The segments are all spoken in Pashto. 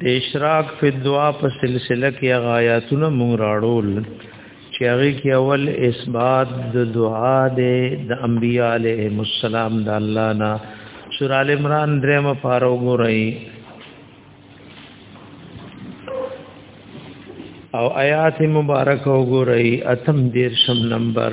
د اشراق په دعا په سلسله کې هغه آیاتونه مونږ راړول چې هغه کې اول اثبات د دعا د انبیاء علیهم السلام د الله نه سورہ ال عمران درېمه پاره وګورئ او آیات مبارک وګورئ اتم دیرشم نمبر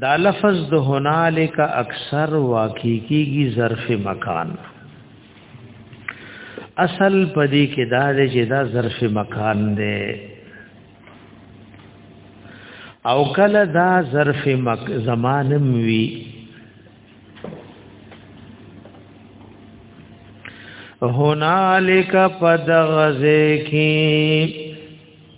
دا لفظ د هنالک اکثر واقع کیږي ظرف مکان اصل پدې کې دا دی چې دا ظرف مکان دی او کله دا ظرف مک زمانم وی هنالک پدغزه کې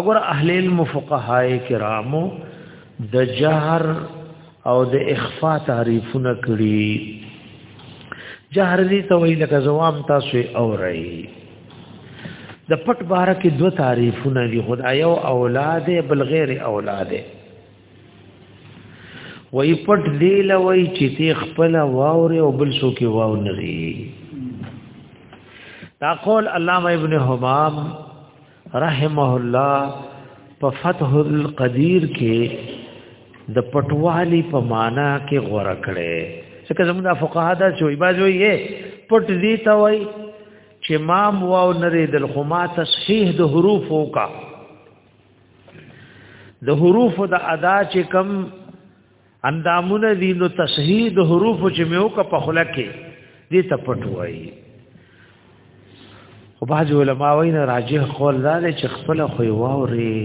اگر اهل علم فقهای کرامو د جهر او د اخفاء تعریفونه کړی جهر دې ته وی لکه زوام تاسو اورئ د پټ بار کې دوه تعریفونه دي خدای او اولاد بل غیر اولاد وای پټ دی لوي چې تی خپل واور او بل سو کې واو نری دا قول علامه ابن حمام رحمه الله په فتح القدیر کې د پټوالی په معنا کې غوړه کړي څکه زموږ د فقها دا چوي بازو یې پټ دی تا وای چې مام واو نری دل خما تصحیح د حروف وکا د حروف د ادا چې کم اندامونه دي نو تصحیح د حروف چې مې وک په خله کې دې ته پټ وایي او بعض علما وایي نه راجح قول دا دی چې خپل خو واوري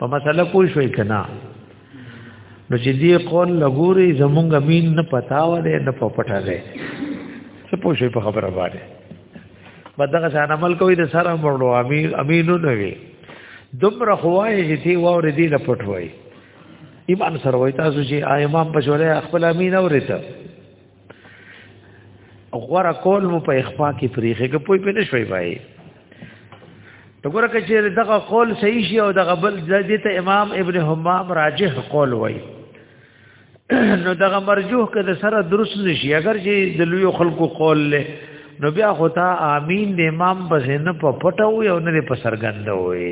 په مسله کوی شوي کنا نو چې دې قول لګوري زمونږ مين نه پتاوله نه په پټه ده څه پوښي په خبره باندې په دغه شان عمل کوي د سره مرلو امین امینو نه وي دومره خوای چې تی وور دی نه پټوي ایمان سره وای تاسو چې ایمان په شوله خپل امین اورته غره کول مو په اخفا کې فریخه کې پوي پنه شوي وای ته ګوره چې دغه قول صحیح شي او دغه بل ځدی ته امام ابن حمام راجح قول وای نو دغه مرجوح که د سره درست نشي اگر چې د لوی خلکو قول له نو بیا خو تا امین د امام په زنه په پټو یو نه په سرګند وي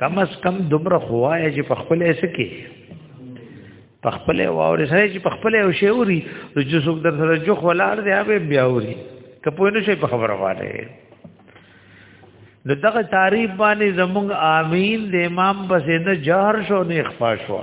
کم اس کم دومره خوای چې په خپل ایسه کې په خپل واور سره چې په خپل یو شی اوري چې څوک در سره جو خلار دی هغه بیا اوري که په نو شي په خبره واره نو دغه تعریف باندې زمونږ امین د امام بسنه جهر شو نه اخفا شو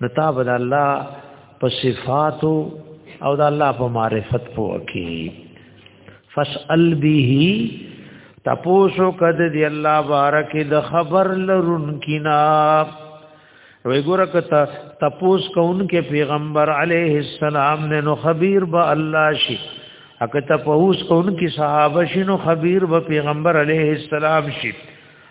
نو تا بد الله په صفات او د الله په معرفت پوه کی فسأل به تپوسو کد دی الله بارک د خبر لرون کینا وی ګور کته تپوس کون کې پیغمبر علیه السلام نے نو خبیر با الله شي اکه تپوس کون کې صحابه شي نو خبیر با پیغمبر علیه السلام شي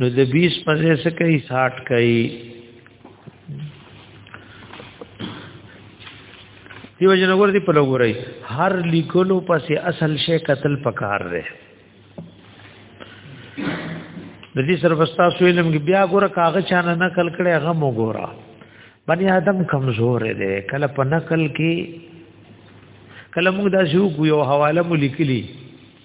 نو د 20 په ځای څه کوي 60 کوي دیو جن وګور دی په لګورای هر لیکلو پسې اصل شی قتل پکار دی د دې سره وستا سویلم کې بیا ګوره کاغه چانه نقل کړي هغه مو ګوره بنی آدم کمزور دی کله په نقل کې کله موږ دا شو یو حواله مو لیکلی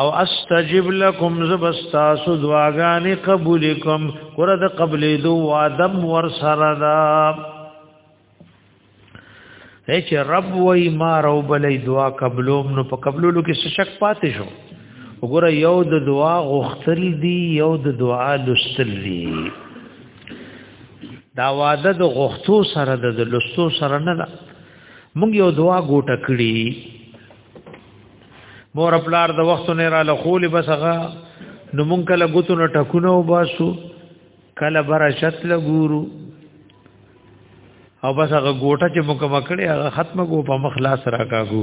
او استجب لكم زبستا سو دعاګانې قبول کوم کور د قبلې دو وادم ور سره دا هیڅ رب وای ما رو بلې دعا قبلوم نو په قبلولو کې شک پاتې شو وګوره یو د دعا غختل دی یو د دعا لستل دی دا واده د غختو سره د لستو سره نه ده مونږ یو دعا ګوټه کړی مور خپلار د وخت نه را لخول بسغه نو مونږ کله غوتو نه ټکونه وباسو کله برا شت لګورو او بس هغه ګوټه چې مکمه کړي هغه ختمه کو په مخلاص راکاګو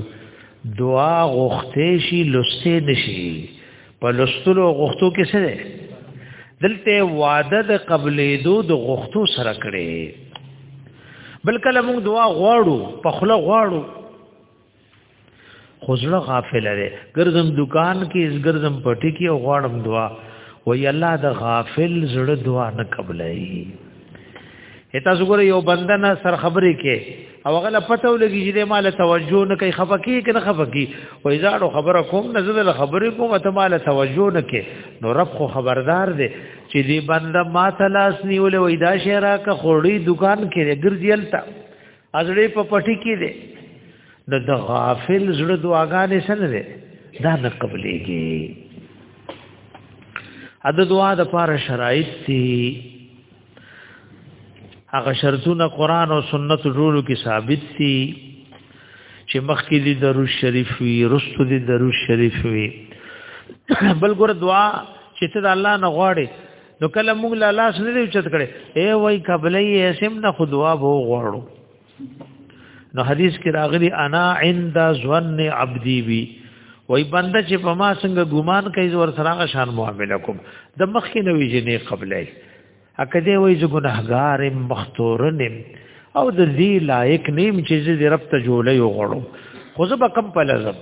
دعا غوښته شي لسته نشي په لستلو غوښتو کې څه ده دلته وعده د قبلې دو د غوښتو سره کړي بلکې موږ دعا غواړو په خله غواړو خوزړه غافل لري ګرځم دکان کې اس ګرځم پټي کې او غواړم دعا وای الله د غافل زړه دعا نه قبلای اته زګره یو بنده نه سر خبرې کې او غل پته ولګي چې مال توجه نه کوي خفقي کې نه خفقي و ایزاړو خبره کوم نه زړه خبرې کوم ته مال توجه نه کوي نو رب خو خبردار دی چې دې بنده ما تلاس نیولې و ایدا شهرا کا خوري دکان کې ګرځیلتا ازړې په پټي کې دی نو د غافل زړه دعاګانې سره دی دا نه قبلېږي ا د دعا د پاره شرایط دي هغه شرطونه قران او سنت ټولو کې ثابت دي چې مخکې دي درو شریف وي رستو دي درو شریف وي بل ګور دعا چې ته د الله نه غواړې نو کله موږ لا لاس نه دی چت کړي اے وای قبلې اسم نه خدوا بو غوړو نو حدیث کې راغلی انا عند ظن عبدی بی وای بنده چې په ما څنګه ګمان کوي زور سره شان معاملې کوم د مخ کې نوې جنې قبلې اکه دې وای ز ګناهګار مختورنم او د دې لایق نیم چې دې رب ته جوړې وغړو خو زه به کم په لزم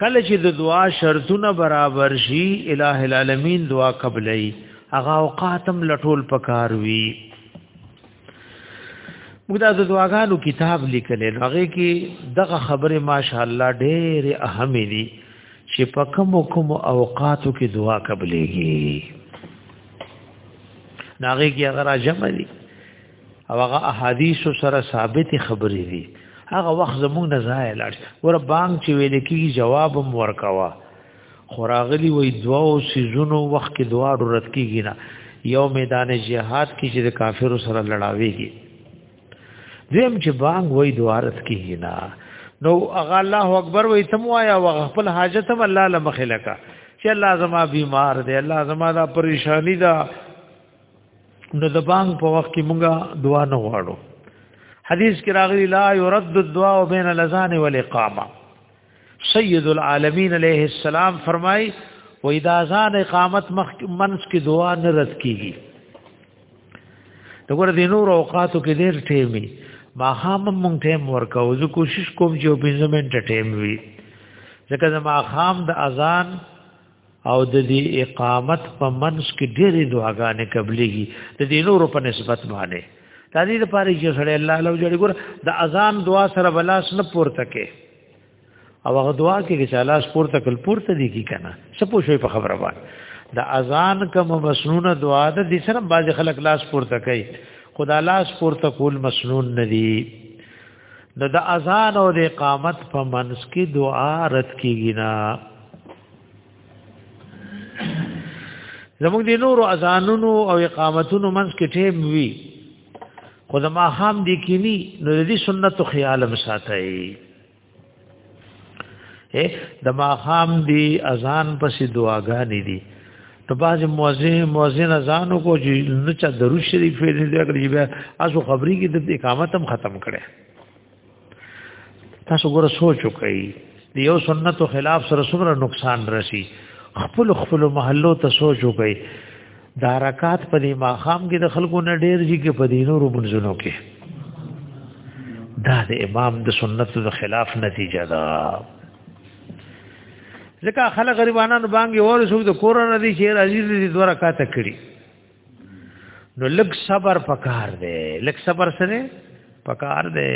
کله چې د دعا شرطونه برابر شي الٰه العالمین دعا قبلې هغه اوقاتم لټول پکار وي موږ د دعاګانو کتاب لیکل هغه کې دغه خبره ماشاءالله ډېر اهمې دي چې په کوم کوم اوقاتو کې دعا قبلېږي ناغه کې هغه راځم دي او هغه احادیث سره ثابت خبرې دي هغه وخت زموږ نه ځای لاړ ور بانګ چې ویل کی جواب هم ورکوا خوراغلی وې دوا او سيزونو وخت کې دوا ضرورت کیږي نه یو میدان جهاد کې چې د کافرو سره لړاويږي زم چې بانګ وې دوا رات کیږي نه نو هغه الله اکبر وې تم وایا او خپل حاجت هم الله لمخلکا چې الله زما بیمار دی الله زما دا پریشانی ده نو د بانګ په وخت کې مونږه دعا نه غواړو حدیث کې راغلی لا يرد الدعاء بین الاذان والاقامه سید العالمین علیہ السلام فرمای و اذا اذان اقامت مخ منس کې دعا نه رد کیږي دغه د نور اوقاتو کې ډیر ټیمي ما هم مونږ ټیم ورکاو زه کوشش کوم چې 15 منټه ټیم وي ځکه زما خام د اذان او د دې اقامت په منځ کې ډېرې دعاګانې قبليږي د دې نورو په نسبت باندې د دې لپاره چې سره الله لو جوړ ګور د اذان دعا سره بلاس نه پورته کې او هغه دعا کې چې الله پورته کل پورته دي کی کنه سپو شوی په خبره باندې د اذان کوم مسنونه دعا د دې سره باز خلک لاس پورته کوي خدا لاس پورته کول مسنون ندي نو د اذان او د اقامت په منځ کې دعا رد کیږي نه زموږ د نورو اذانونو او اقامتونو منځ کې ټیم وی خو د ماهام دی کینی نو د دې سنتو خیال مساتای اے د ماخام دی اذان پسې دعاګانې دي ته باز مؤذن مؤذن اذان کو چې نه چا درو شریف یې نه کړی بیا اسو خبرې کې د اقامت هم ختم کړي تاسو ګوره سوچ وکړئ د یو سنت خلاف سره سره نقصان رسی خپل خپل محلو ته سوچ وکړئ دا رکعات په دې ماخام کې د خلکو نه ډېر دي کې په دې نورو منځونو کې دا د امام د سنت د خلاف نتیجه ده ځکه خلک غریبانو باندې اور څوک د کور نه دي چې راځي دې دوه رکعات کړي نو لږ صبر پکار دی لږ صبر سره پکار دی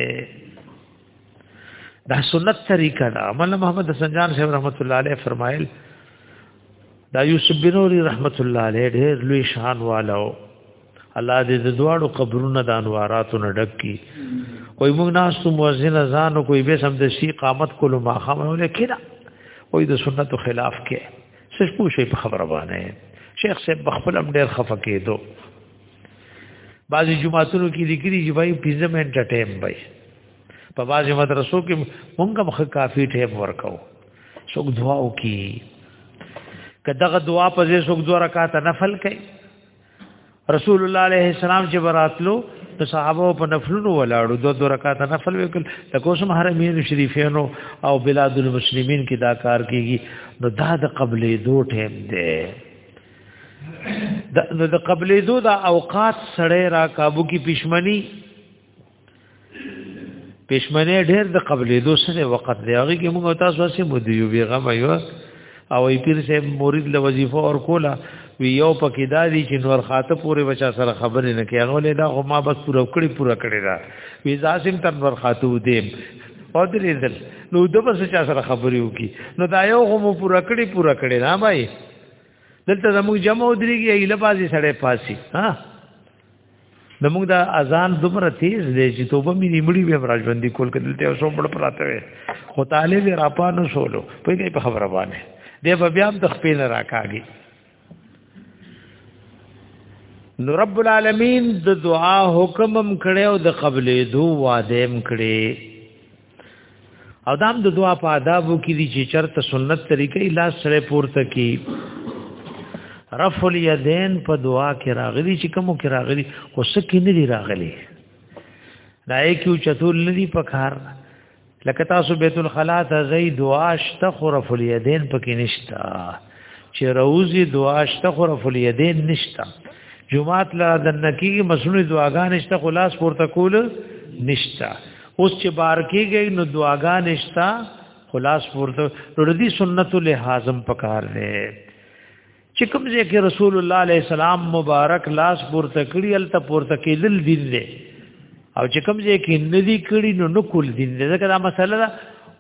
دا سنت طریقه ده عمل محمد حسن جان صاحب رحمت الله علیه فرمایل دا یوسف بن نوری رحمت الله علیه ډېر لوی شان والو الله دې د دواړو قبرونو د انواراتو نه ډک کی وای موږ ناس ته مؤذن اذان کوی به سم د شی قامت کولو ما خامنه لیکره وای د سنتو خلاف کې څه پوښي په خبره باندې شیخ صاحب بخپل هم ډېر خفه کېدو بعضی جمعاتونو کې لیکلي چې وای پنځه منټه ټایم وای په بعضی مدرسو کې مونږ هم کافي ټایم ورکاو څوک دعا وکي که دغه دعا په ځای څوک دوه رکعات نفل کوي رسول الله عليه السلام چې براتلو نو صحابه په نفلونو ولاړو دوه دوه رکعات نفل وکړ د کوسم حرمین شریفینو او بلاد المسلمین کې دا کار کیږي نو دا د قبلې دو ټیم دی د قبلې دو د اوقات سړی را کابو کی پښمنی پښمنه ډېر د قبلې دو سره وخت دی هغه کې موږ تاسو سره مو دیو بي غم یو او ای پیر سه مرید له وظیفه اور کولا وی یو پکې دادی چې نور خاطه پورې بچا سره خبرې نه کوي هغه له دا خو ما بس پوره کړی پوره کړی دا وی ځاسم تر نور خاطو دې او درې دل نو د بس چا سره خبرې وکي نو دا یو خو مو پوره کړی پوره کړی نه بھائی دلته زموږ جمع ودرېږي ایله بازي سړې پاسي ها د موږ د اذان دومره تیز دی چې توبه مې نیمړي به را ژوند کول کېدل ته اوسو مړ پراته وي خو طالب را پانو شولو په دې په خبره باندې دی به بیا د خپل راکاږي نو رب العالمین د دعا حکم هم کړي او د قبلې دوه واده هم کړي او دام د دعا په آدابو کې دي چې چرته سنت طریقې لاس سره پورته کی رفع الیدین په دعا کې راغلي چې کوم کې راغلي خو سکه نه دی راغلي دا یې کیو چتول نه دی په کار لکه تاسو بیت الخلا ته زی دعا شته خو رفع الیدین پکې نشتا چې روزي دعا شته خو رفع الیدین نشتا جمعات لا د نکی مسنون دعاګان شته خلاص پورته کول نشتا اوس چې بار کېږي نو دعاګانې شتا خلاص ورته ردی سنت له حازم پکار دی چې کوم ځای کې رسول الله عليه السلام مبارک لاس پورته کړی ال ته پورته کېدل دین دی او چې کوم ځای کې ندی کړی نو نو کول دین دی ځکه دا مسله ده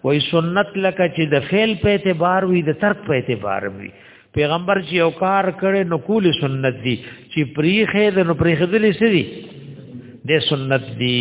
وای سنت لکه چې د فعل په اعتبار وي د ترک په اعتبار وي پیغمبر چې یو کار کړي نو کول سنت دي چې پریخه د نو پریخه دي سړي د سنت دي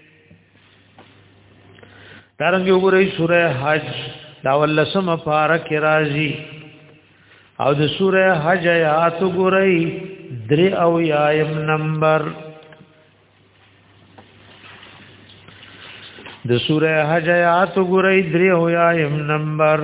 دارنګ وګورئ سوره حج دا ولسم پارک راځي او د سوره حج آیات وګورئ درې او یایم نمبر د سوره حج آیات وګورئ درې او یایم نمبر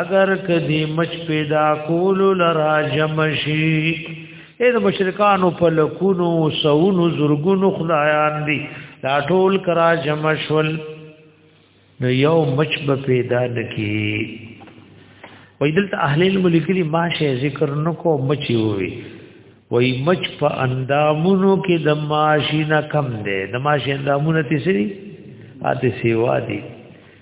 اگر کدی مچ پیدا کول لرا جمشی اې د مشرکانو په لکونو سونو زرګونو خدایان دي دا ټول کرا جمشول نو یو مچ به پیدا نکی وې دلته اهل الملک لري ما شي ذکر نکو مچ وي وې مچ په اندامونو کې د ماشي نه کم دی د ماشي اندامونه تیسري اته سیوا دي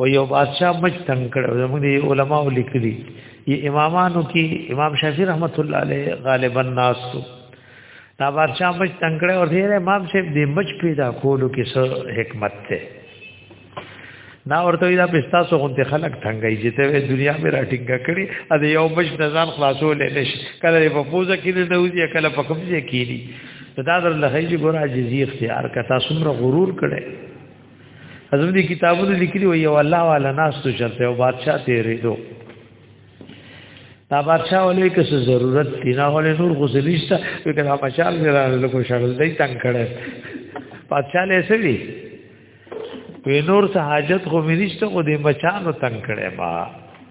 او یو بادشاہ مج تنگ کړو زموږ علماء لیکلي ی امامانو کې امام شافعي رحمت الله علیه غالبا ناس تو دا بادشاہ مج تنگ کړو او دې امام صاحب دې مج پیدا کولو کې څه حکمت ته نا ورته دا پستا سو غونته خلق تنگای چې ته دنیا مې راټینګه کړي ا دې یو مج نزان خلاصول نشي کله په پوزه کې نه وځي کله په قبضه کې دا در لخی چې ګور عاجزی اختیار کتا سمره غرور کړي حضرت دی کتابونو لیکلی وی او الله والا ناس تو چلته او بادشاہ تیرې دو دا بادشاہ ولې که څه ضرورت دی نه ولې نور غزلیشته وکړه دا بادشاہ زرا له کو شغل دی تنگ کړي بادشاہ له څه وی په نور څه حاجت خو مینشته خو دې بچانو تنگ کړي ما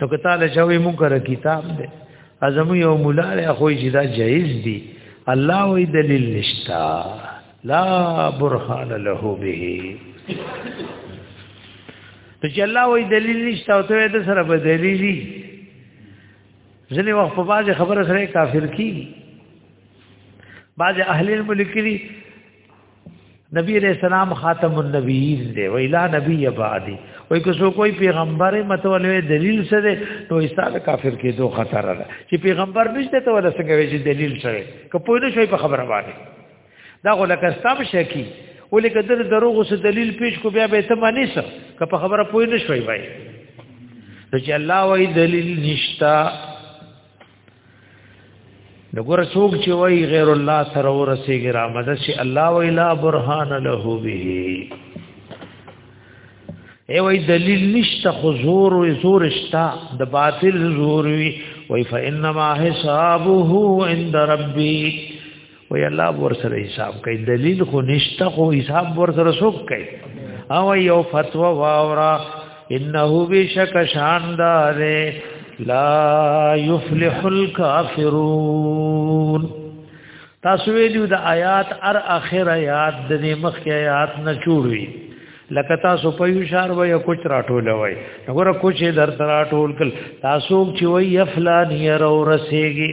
نو کته له شوی منکر کتاب دی ازمو یو مولا له خو چې دا جایز دی الله وی دلیل نشتا لا برهان له به ته چې الله وی دلیل نشتا او ته د سره په دلیلی ځنې وخت په باز خبره سره کافر کی باز اهل الملک نبی علیہ السلام خاتم النبیین دی ویلا نبی بعدی وای که سو کوئی پیغمبر متولوی دلیل څه دی نو ایستاله کافر کې دوه خطر ده چې پیغمبر نشته ته ولا څنګه وی چې دلیل څه دی که پوه نه شوی په خبره باندې دا غو لکه ستاب شکی ولې کدر دروغ څه دلیل پیش کو بیا به ته مانی څه که په خبره پوه نه شوی وای نو چې الله وای دلیل نشتا د ګور څوک چې وای غیر الله سره ورسیږي را مدد شي الله ویلا برهان له به ای وای دلیل نشته خو زور او زور شتا د باطل زور وی وای فانما حسابه عند ربی وی الله ور سره حساب کوي دلیل خو نشته خو حساب ور سره سوک کوي او یو فتوا واورا انه بشک شاندار لا یفلح الکافرون تاسو ویلو د آیات ار اخر آیات د مخ آیات نه چوروي لکه تاسو په یو شار وای کوچ راټول وای وګوره کوچ در تر راټول کل تاسو چې وای فلان یې رو رسیږي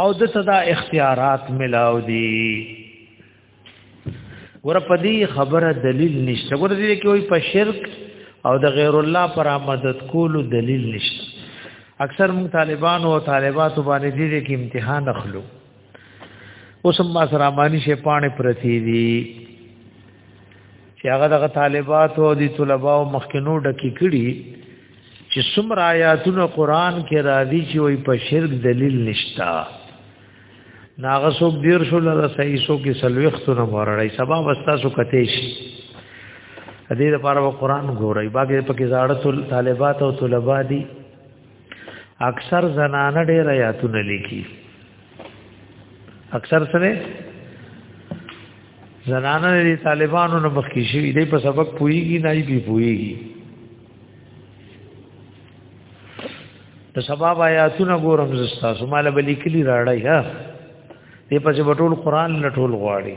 او د صدا اختیارات ملاو دي ور په دې خبره دلیل نشته ور دې کې وي په شرک او د غیر الله پر مدد کولو دلیل نشته اکثر مون طالبان او طالبات باندې دې کې امتحان اخلو اوس هم ما سره مانی شي پانه پرتی دي چې هغه دغه طالبات او دي طلباء او مخکنو ډکی کړي چې څومره آیاتونه قران کې راځي چې وي په شرک دلیل نشتا ناغه سو بیر شو لره صحیح سو کې سلوخت نه ورړی سبا وستا سو کته شي دې لپاره قرآن ګورای باګه پکې زاړه طالبات او طلباء دي اکثر زنانه ډېر آیاتونه لیکي اکثر سره زنانه دي طالبانو نه مخکې شي دې په سبق پويږي نه یې پويږي د سبب آیاتونه ګورم زستا سماله بلیکلی راړی ها دې په بټول قران لټول غواړي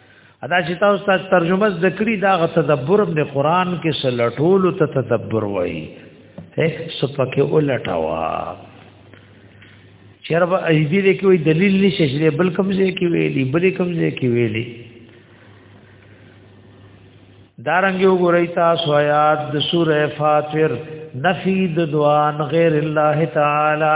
ادا چې تاسو ته ترجمه ذکرې دا غ تدبر د قران کې سلټول ته تدبر وایي هه سپکه ولټاوا چیر به ایدی دې کې وی دلیل نشي چې بل کوم ځای کې ویلي بل کوم ځای کې ویلي دارنګ یو ګورئ تاسو آیات د سوره فاطر نفید دوان غیر الله تعالی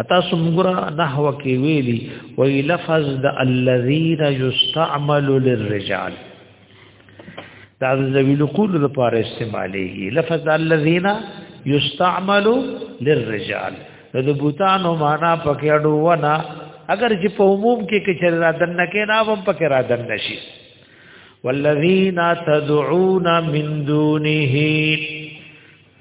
اتا سمګرا نحو کې ویلي وی لفظ د الذين يستعمل للرجال دا ذویل قول د پاره استعمالېږي لفظ د الذين يستعمل للرجال د بوتانو معنا پکې اډو ونه اگر چې په عموم کې کې چر را دن کې نه هم پکې را دن نشي والذین تدعون من دونه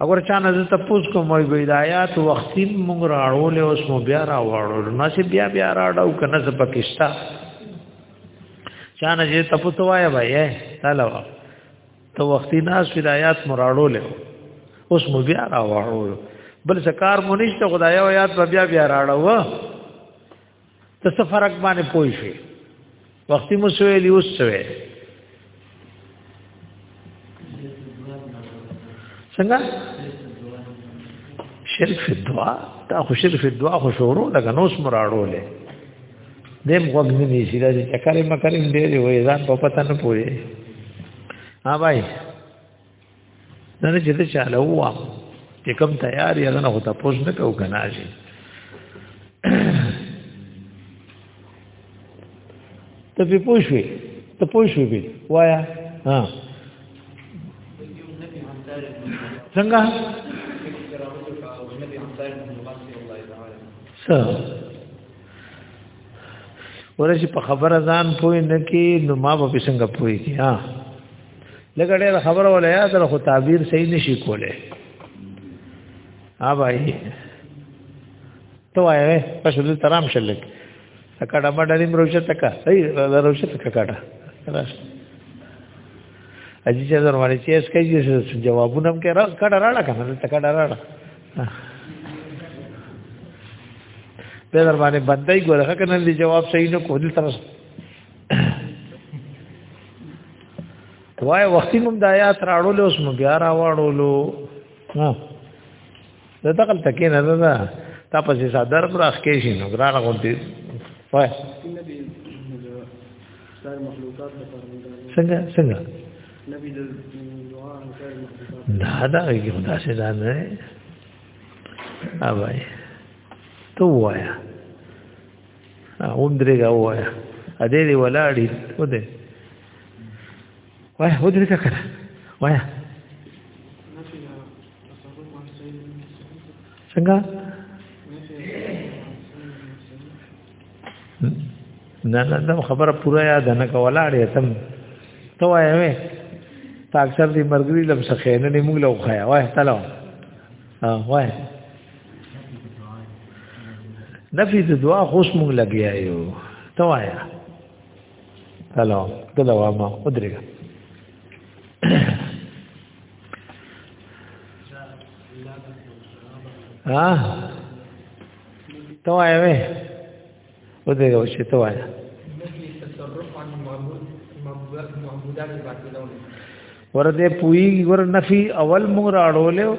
اگر چا نه ته پوس کوم وي ګوي د آیات وختي مونږ راړول او سمو بیا را وړول نو چې بیا بیا راړو کنه ز پکشتا چا نه چې ته پوس وای وای تعالی وا ته وختي ناس د آیات مراړول اوس مو بیا را وړول بل سکار مونږ ته خدای او آیات بیا بیا راړو ته څه فرق باندې پوي شي وختي مو سوې لیوس سوې څنګه شرک فی الدعاء دا خو شرک فی الدعاء خو شروع لګ نو اس مراړو له دیم غوږ نه نیسی دا چې کریم کریم دې وې ځان په پتا نه پوي ها بھائی نه چې ته چاله وام چې کوم تیار یې نه هو تاسو نه کو کنه شي ته په پوښوي ته پوښوي به وایا ها څنګه څه ورشي په خبره ځان پوي نه کې نو ما به څنګه پوي کې ها لکه ډېر خبره ولا یاد له تعبیر صحیح نشي کوله ها بھائی تو آئے پس دل ترام شلک کاټا ما ډالي مروشه تکا ای مروشه تکا کاټا راش اجي چې زر باندې چې اس کوي جوابونه هم کې را کاټا راړه کنه تکا راړه به در باندې بندای ګورخه کنه دې جواب صحیح نه کو دل تر وای وختي موږ د آیات راړول اوس موږ بیا راوړولو نو دا تکل تکې نه ده تا پسې صدر پر اخ کې شي نو ګران غونډې وای څنګه څنګه نبی د دعا دا دا یو داسې دا نه اوبای تو وایا هم درګه وای ا دې دی ولاړی و دې وای هو درګه کړه وای څنګه نه نه دا خبره پوره یاد نه کولاړې تم ته وای وې تا اکثر دې مرګري لم سخینه نه موږ لو خیا وای تلو ها وای نفي د دعا خوش مونږ لګیا یو ته وایا هلو دلا واما ودرګه ها ته وایا وې و دې او شته وایا ورته پوي ور نفي اول مونږ راړولیو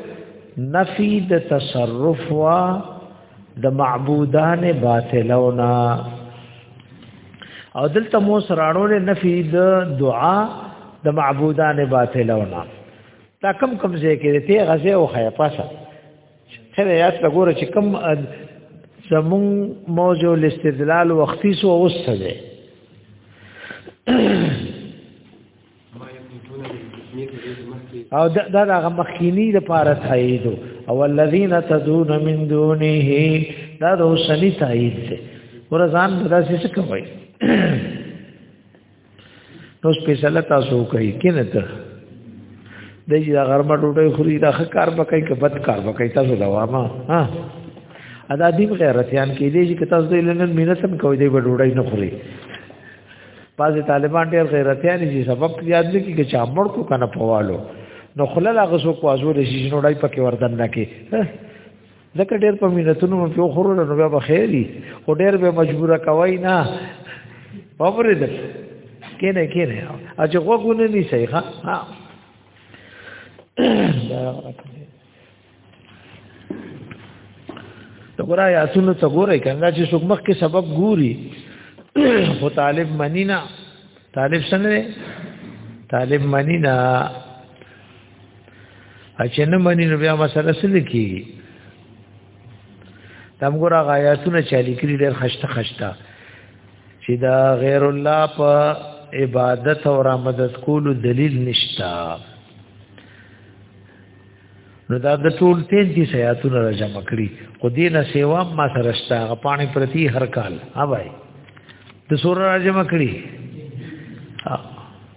نفي د تصرف وا د معبودان باطلونا او دلته مو سراړول نفي د دعا د معبودان باطلونا تا کم کم ځای کې ته غزه او خیا پاسه خیر یاد لګوره چې کم زمون موضوع الاستدلال وختي سو اوسه ده او دا دا مخکینی د پاره تایید او الذین تدون من دونه دا د حسنی تایید ده ورزان دا څه کوي نو سپیشل تاسو کوي کینه ته د دې غرمه ډوډۍ خوري دا کار وکړي که بد کار وکړي تاسو دا وامه ها ادا دې غیرتيان کې دې چې تاسو دې لنن مينت هم کوي دې ډوډۍ نه خوري بعض طالبان ډېر غیرتيان دي سبب یاد نه کیږي چې امر کو کنه پوالو نو خلل هغه سو کو ازور شي نو ډای پکې وردن نه کې ځکه ډېر په مینتونو مې په خورو نو بیا بخیری او ډېر به مجبور کوي نه وبرید کینه کینه اجه غوګونه نه شي ها د قرآن آیاتونو ته ګورئ کنه چې څوک مخ کې سبب ګوري خو طالب منینا طالب څنګه طالب منینا اچنه منی نو بیا مسله سره کیږي تم ګور غایاتونه چالي کړی ډېر خشته خشته چې دا غیر الله په عبادت او را مدد کولو دلیل نشتا نو دا د ټول تین دي سیاتونه را جمع کړي خو دې نه سیوا ما سره شتا غپانی پرتی هر کال ها بھائی د سور را جمع کړي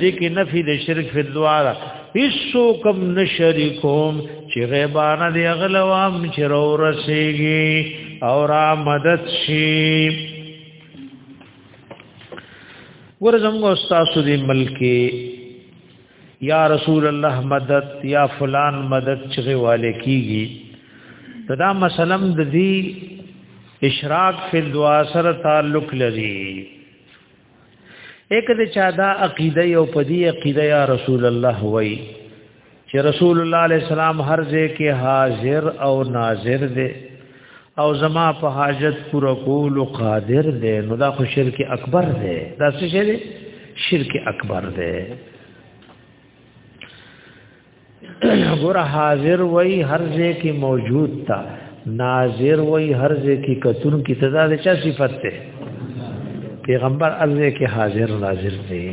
دې کې نفي د شرک په دعا هیڅو کم نشریکوم چې غیبانه دی غلوام چې رو رسیږي او را مدد شي ورزم او تاسو دې ملکی یا رسول الله مدد یا فلان مدد چې غواله کیږي دا مسلم د دې اشراق فی الدعاء سره تعلق لري یک د چا دا عقیده یو پدی عقیده یا رسول الله وای چې رسول الله علیه السلام هر ځای کې حاضر او ناظر دی او زما په حاجت پوره کول قادر دی نو دا خو شرک اکبر دی دا څه شی دی شرک اکبر دی ګور حاضر وای هر ځای کې موجود تا ناظر وای هر ځای کې کتون کې تدا د چا صفت ته پیغمبر الله کې حاضر ناظر دی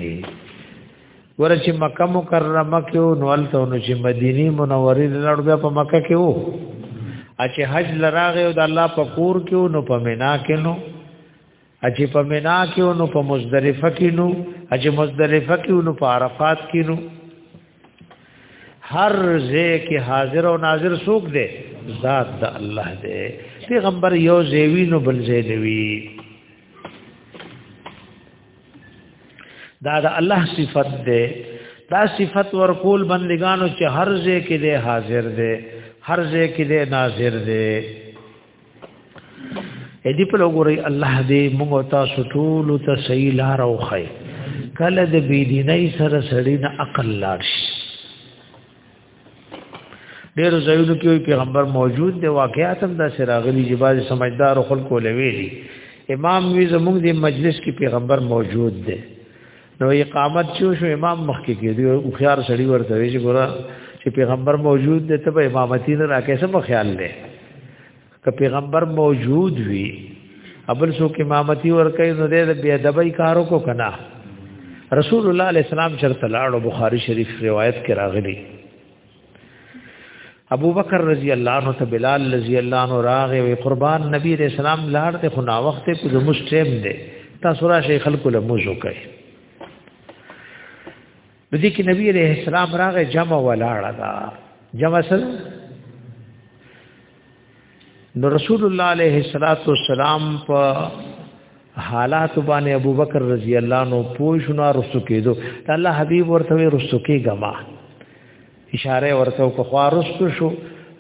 ګور چې مکه مکرمه کې او نو الته نو چې مدینه منوره لړ بیا په مکه کې وو اچې حج لراغه او د الله په کور کې نو په مینا کې نو اچې په مینا کې نو په مزدلفه کې نو اچې مزدلفه کې نو په عرفات کې نو هر ځای کې حاضر او ناظر څوک دی ذات د الله دی پیغمبر یو زیوی نو بل زیدوی دا د الله صفت دی دا صفت ورکول بندگانو چې هر ځای کې دی حاضر دی هر ځای کې دی ناظر دی اې دې په لګوري الله دې موږ تاسو ټول ته صحیح لار او خی کله د بی دیني سره سړی نه عقل لار شي ډېر ځایونو کې پیغمبر موجود دی واقعیت هم دا سراغلی جباز سمجدار خلکو لوي دي امام وی زموږ د مجلس کې پیغمبر موجود دی نو اقامت شو شو امام مخ کې کېدی او خيار سړی ورته وی چې ګوره چې پیغمبر موجود دی ته به امامتی نه راکې څه په خیال دی که پیغمبر موجود وي ابل سو کې امامتی ورکې نو دې بیا دبای کارو کو کنا رسول الله علیه السلام چرته لاړو بخاری شریف روایت کې راغلی ابو بکر رضی الله عنه ته بلال رضی الله عنه راغه وی قربان نبی رسول الله لار ته خنا وخت په زموږ ټیم دی تاسو را شیخ خلکو له موږ وکړي د دې کې نبی رسول الله راغه جمع ولاړه دا جمع سره نو رسول الله عليه الصلاه والسلام په حالات باندې ابوبکر رضی الله عنه پوښنه رسو کېدو الله حبيب ورته رسو کېګما اشاره ورته کو خو رسو شو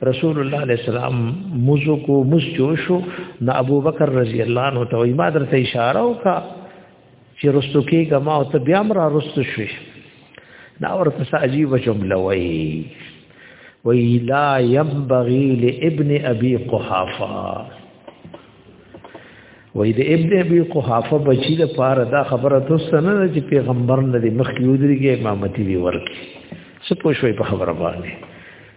رسول الله عليه السلام مزو کو مسجو شو نو ابوبکر رضی الله عنه ته ما درته اشاره وکړه چې رستو کېږه ما او ته بیا هم را رستو شوې دا ورته څه عجیبه جمله وایي وی لا ينبغي لابن ابي قحافه وی د ابن ابي قحافه بچی د پاره دا خبره تو سنه چې پیغمبر نه د مخ یودريږي امامتي دی ورکی څه پوښوي په خبره باندې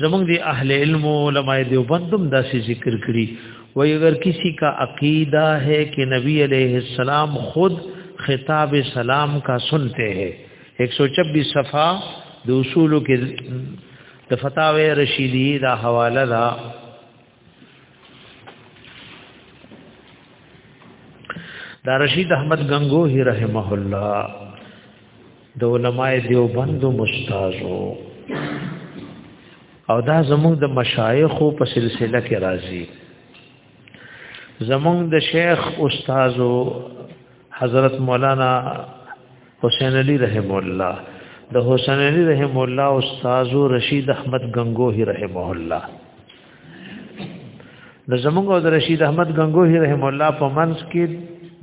زمونږ دی اهل علم علماء دیوبندم دا سی ذکر کړي و اگر کسی کا عقیدہ ہے کہ نبی علیہ السلام خود خطاب سلام کا سنتے ہیں 126 صفحہ د اصول کې د فتاوی رشیدی دا حواله دا دا رشید احمد غنگوهی رحمه الله د علماء دیوبند مستازو او دا زموږ د مشایخو په سلسله کې راځي زموږ د شیخ استادو حضرت مولانا حسین علی رحم الله د حسین علی رحم الله استادو رشید احمد غنگوهی رحمه الله نو زمونږ او رشید احمد غنگوهی رحم الله په منځ کې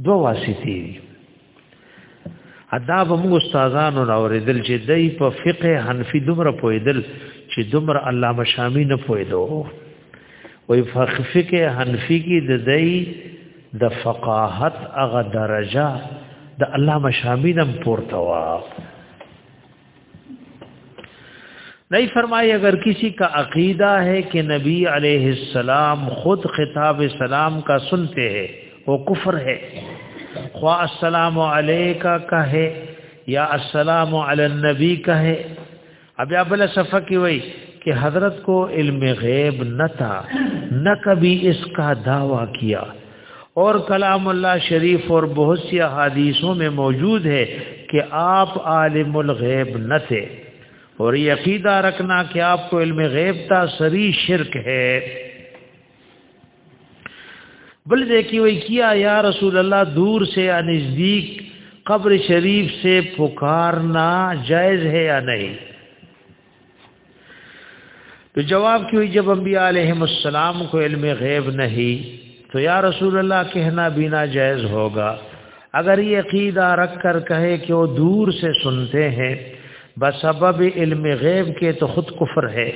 دوه واسطې دي ادا به موږ استادانو اوریدل چې دای په فقه حنفي دومره پویدل چې دومره علامه شامی نه پویدو وای فقه حنفي کې د دای د فقاهت هغه درجه د علامه شامی نم پورته وا نہیں فرمائے اگر کسی کا عقیدہ ہے کہ نبی علیہ السلام خود خطاب سلام کا سنتے ہیں وہ کفر ہے خواہ السلام علیہ کا کہے یا السلام علی النبی کہے اب ابل صفحہ کی وئی کہ حضرت کو علم غیب نہ تھا نہ کبھی اس کا دعویٰ کیا اور کلام اللہ شریف اور بہت سی حادیثوں میں موجود ہے کہ آپ عالم الغیب نہ تھے اور یہ عقیدہ رکھنا کہ آپ کو علم غیب تا سری شرک ہے بل دیکھی وہی کیا یا رسول اللہ دور سے یا نزدیک قبر شریف سے پکارنا جائز ہے یا نہیں تو جواب کی ہوئی جب انبیاء علیہ السلام کو علم غیب نہیں تو یا رسول اللہ کہنا بینا جائز ہوگا اگر یہ عقیدہ رکھ کر کہے کہ وہ دور سے سنتے ہیں بسبب علم غیب کے تو خود کفر ہے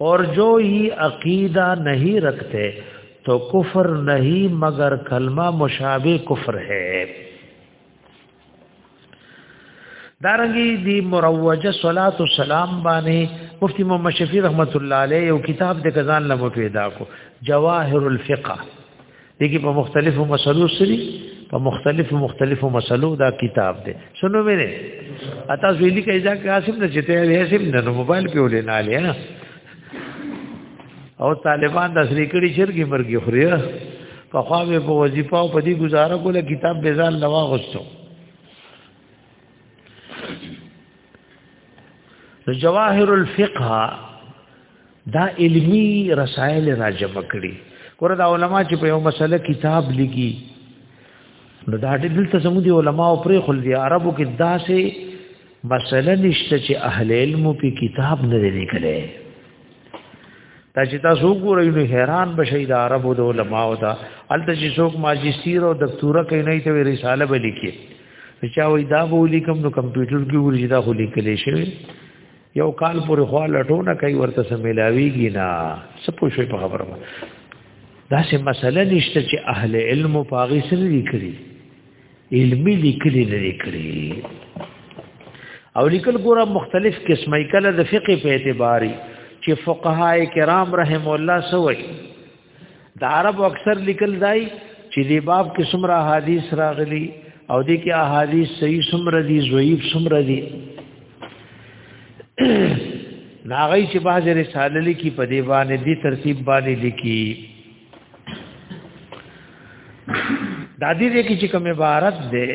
اور جو یہ عقیدہ نہیں رکھتے تو کفر نہیں مگر کلمہ مشابه کفر ہے دارنګي دی مروجه صلوات والسلام باندې مفتی محمد شفیع رحمت الله علیه یو کتاب د کزان لمو پیدا کو جواهر الفقه دغه په مختلفو مسلو سری په مختلفو مختلفو مسلو دا کتاب دی شنو مې اته ویلي کایدا قاسم نه چته هیڅ نه موبایل په ولې نه لیا او طالبان د اصلي کړي چرګي مرګي خوري په خوا به په وظیفه او په دې گزاره کوله کتاب به ځان لوا غوښتو جواهر الفقه دا علمی رسائل را جمع کړي ګوره دا علما چې په یو مسله کتاب لګي نو دا دلته زموږ دي علما او پرې خل دي عربو کې داسې مسله نشته چې اهل علم په کتاب نه لیکلې دا چې تاسو وګورئ نو حیران بشئ د عربو د علماو ته الته چې څوک ماجستیر او دکتورا کوي نه ته رساله به لیکي چا وې دا به لیکم نو کمپیوټر کې ورځي دا خو لیکلې شوی یو کال پورې خو لټونه کوي ورته سملاویږي نه څه پوښې په خبره دا سه مسله نشته چې اهل علم او پاغي سره لیکلي علمی لیکلی نه لیکلی او لیکل ګوره مختلف قسمه کله د فقه په اعتباري چې فقهای کرام رحم الله سوي د عرب اکثر لیکل دای چې دی باب کې څومره حدیث راغلي او دې کې احادیث صحیح څومره دي ضعیف څومره دي ناغی چې باز رساله لیکي په دی باندې دی ترتیب باندې لیکي دا دې کې چې کوم عبارت ده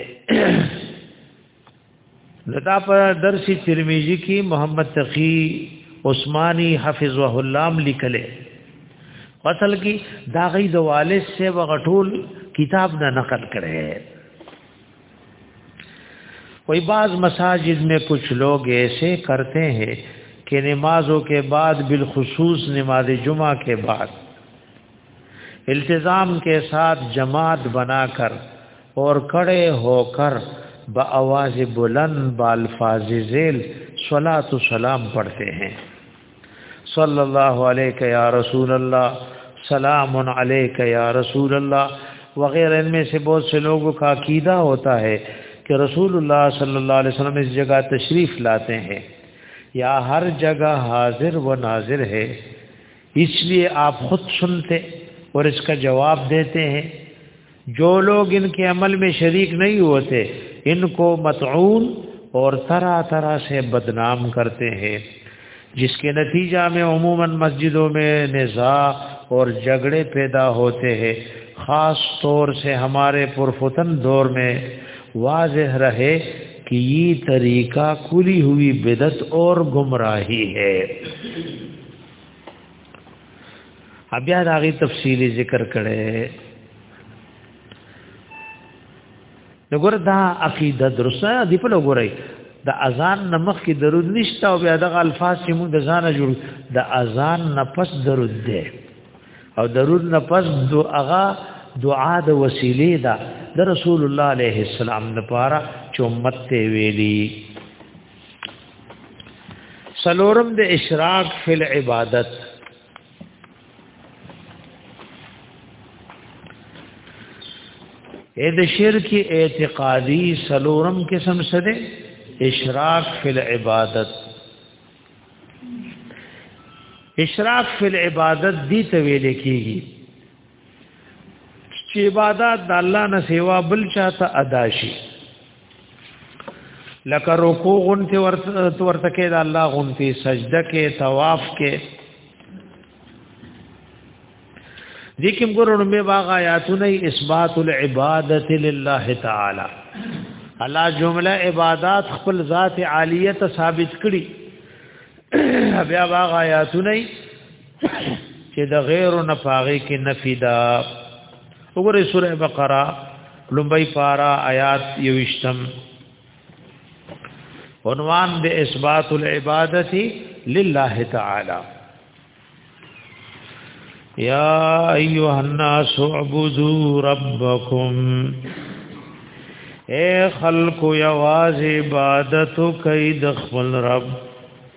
دا په درس ترمذی کې محمد تقی عثماني حفظه الله لیکلې اصل کې دا غي د والد سے وغټول کتاب نه نقل کړي کړي وہی بعض مساجد میں کچھ لوگ ایسے کرتے ہیں کہ نمازوں کے بعد بالخصوص نماز جمعہ کے بعد التزام کے ساتھ جماعت بنا کر اور کڑے ہو کر با آواز بلند بالفاظ ذیل صلاۃ و سلام پڑھتے ہیں صلی اللہ علیہ یا رسول اللہ سلام العلیہ یا رسول اللہ وغیرہ ان میں سے بہت سے لوگوں کا عقیدہ ہوتا ہے کہ رسول اللہ صلی اللہ علیہ وسلم اس جگہ تشریف لاتے ہیں یا ہر جگہ حاضر و ناظر ہے اس لیے آپ خود سنتے ہیں اور اس کا جواب دیتے ہیں جو لوگ ان کے عمل میں شریک نہیں ہوتے ان کو متعون اور طرح طرح سے بدنام کرتے ہیں جس کے نتیجہ میں عموماً مسجدوں میں نزا اور جھگڑے پیدا ہوتے ہیں خاص طور سے ہمارے پرفتن دور میں واضح رہے کہ یہ طریقہ کھلی ہوئی بدت اور گمراہی ہے بیا دا غي تفصیلی ذکر کړي وګور دا عقیده درسه دی په لګورای د اذان نمخ کې درود نشته او بیا دغه الفاظ چې موږ د ځانه جوړ د اذان نه پس درود دی او درود نه پس دعا دعا د وسیلې ده د رسول الله عليه السلام لپاره چې امت ته ویلي سلورم د اشراق فل عبادت اې د شرک اعتقادي سلورم قسم څه دی اشراق فی العبادت اشراق فی العبادت دی ته ویل کیږي چې عبادت د الله نه سیوا بل چاته ادا شي لکه رکوع غونته ورته ورته کې د الله غونته سجده کې طواف کې دیکم ګورونو می باغ آیاتونه اثبات العبادت لله تعالی الله جمله عبادت خپل ذات عالیت ثابت کړي بیا باغ آیاتونه چې د غیر نه پاغي کې نفي دا وګوره سوره بقره لومبای پارا آیات یوشتم عنوان د اثبات العبادت لله تعالی یا ایها الناس اعبدوا ربکم اے خلق یواز عبادت کید خپل رب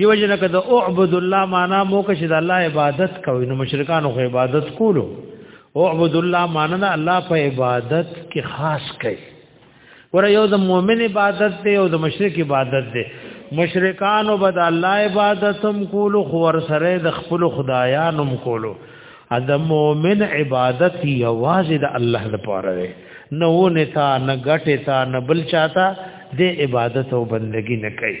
دیو جن کده اعبد الله معنا مو کښ د الله عبادت کوي نو مشرکان خو عبادت کولو اعبد الله معنا د الله په عبادت کې خاص کوي ور یو د مؤمن عبادت دی او د مشرک عبادت دی مشرکان وبد الله عبادت هم کولو خو ور سره د خپل خدایانو هم کولو د مؤمن عبادت یوازې د الله لپاره دی نه ونه تا نه غټه تا نه بل چاته د عبادت او بندگی نه کوي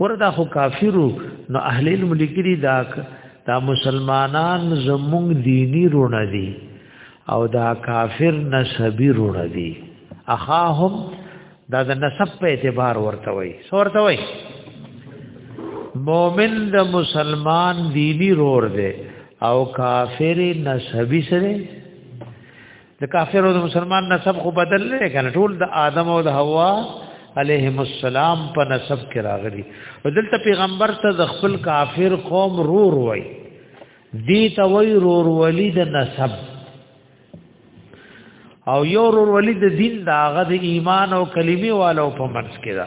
وردا خو کافرو نو اهل علم لیکري دا دا مسلمانان زموږ دینی رونه دي او دا کافر نسبی رونه دي اخاهم دا د نسب په اعتبار ورته وي ورته وي مؤمن د مسلمان دینی رور دی او کافر نسبی سره د کافر او د مسلمان نسب خو بدل نه کنه ټول د آدم او د حوا علیهم السلام په نسب کې راغلي دلته پیغمبر ته د خپل کافر قوم رور وای دی ته وای رور ولی د نسب او یو رور ولی د دین دا غد ایمان او کلمې والو په منځ کې دا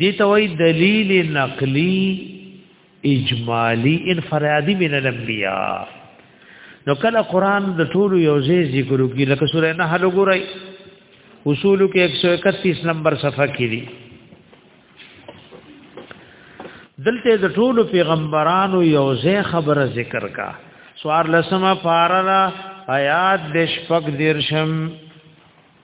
دي ته وای دلیل نقلی اجمالی انفرادی من الانبیاء نو کله قران د ټولو یو ځای ذکر وکړي لکه سورې نه هلو ګورای اصول کې 131 نمبر صفحه کې دي دلته د ټولو پیغمبرانو یو ځای خبره ذکر کا سوار لسمه پارا آیات د شپږ دیرشم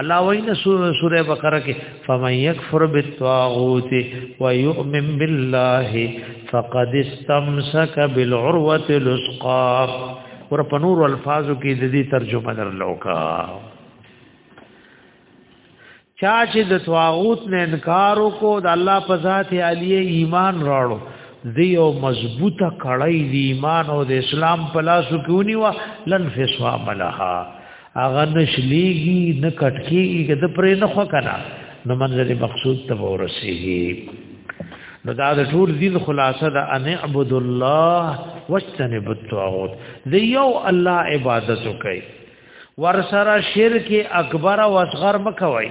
الله وینا سوره بقره کې فمن یکفر بالطاغوت ويؤمن بالله فقد استمسك بالعروه الوثقا ور په نور الفاظو کې د دې ترجمه درلوکا چا چې د طاغوت نه انکار وکړو د الله په ذات علی ایمان راړو دی او مضبوطه کړای دی ایمان او د اسلام په لاسو کې ونیو لن فسوا ملها هغه نشلیږي نه کټکیږي که د پرې نه خو کنه نو منزل مقصود ته ورسیږي نو دا د ټول دین خلاصه ده ان اعبد الله واجتنب الطاغوت دی یو الله عبادت کوي ور سره شرک اکبر او اصغر مکوي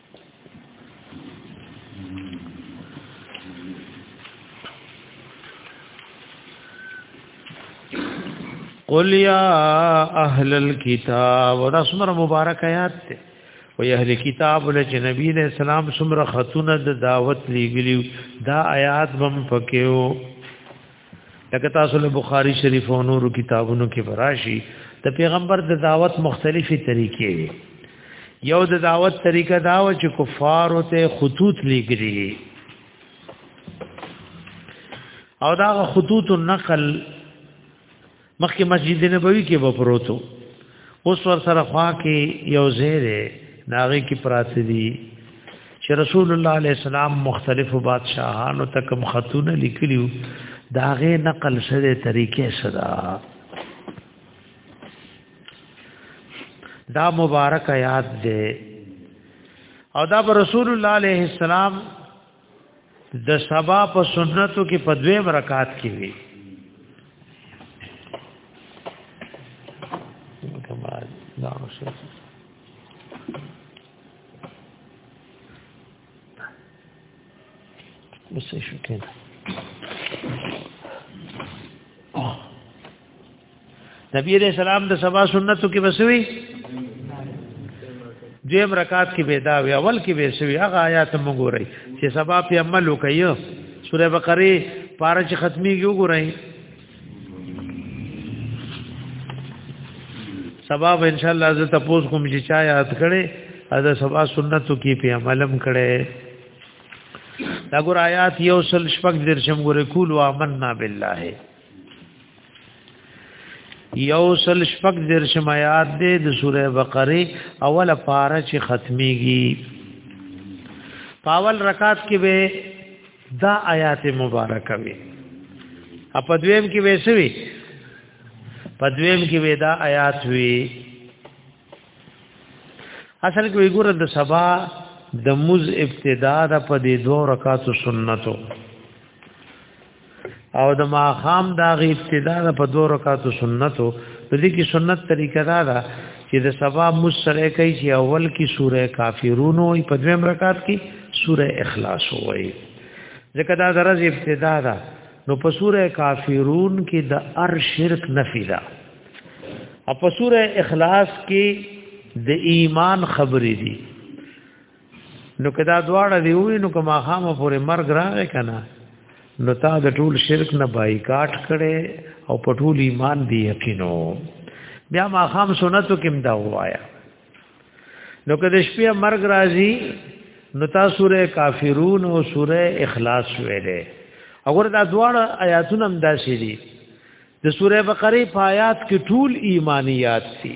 قل یا اهل الكتاب دا سمره مبارک آیات ته و اهل کتاب ول چې نبی له سلام سمره خاتون د دعوت لیګلی دا آیات بم پکيو لکه تاسو له بخاری شریف او نورو کتابونو کې فراشي د پیغمبر د دعوت مختلفې طریقې یو د دعوت طریقه دا و چې کفار ته خطوط لیکلي او دا خطوط النقل مخکې مسجد نبوي کې به پروتو اوس ور سره خوا کې یو زیره ناغې کې پراته دي چې رسول الله علیه السلام مختلفو بادشاهانو تکم خطونه لیکلیو داغه نقل سره طریقې صدا دا مبارک آیات ده او دا رسول الله علیه السلام د سبا په سنتو کې په دویم رکعت کې وی کمال دا وشو بس شو کېږي نبی علیہ السلام د سبا سنتو کې بسوي دیم رکعات کې به دا وی اول کې به سوي هغه آیات موږ ګورئ چې سبا په عمل وکيو سوره بقره پاره چې ختمي یو ګورئ سبا به ان شاء الله زه تاسو کوم چې چا یاد کړي دا سبا سنتو کې په عملم کړي دا ګور آیات یو سل شپږ درشم ګورې کول او آمنا بالله یو سل شپک در شمایات دې د سوره بقره اوله پارا چې ختميږي پاول رکعات کې به دا آیات مبارکه وي په دویم کې به سوي په دویم کې به دا آیات وي اصل کې وګوره د سبا د مز ابتدا د په دې دوه رکعاتو سنتو او د ماخام دا غي ابتدا د په دوه رکعاتو سنتو د دې کې سنت طریقه دا ده چې د سبا مسره کوي چې اول کې سوره کافرون او په دویم رکعات کې سوره اخلاص وایي ځکه دا درز ابتدا ده نو په سوره کافرون کې د ار شرک نفی ده او په سوره اخلاص کې د ایمان خبرې دي نو کدا دواړه دی وی نو کما خامه پورې مرګ راغې کنه نو تا د ټول شرک نه بایکاټ کړي او په ټول ایمان دی یقینو بیا ما خام سنتو کېم دا وایا نو کده شپې مرګ راځي نو تا سوره کافرون او سوره اخلاص ویلې اگر دا دواړه آیاتونه هم داسې دي د سوره بقره په آیات کې ټول ایمانیات دي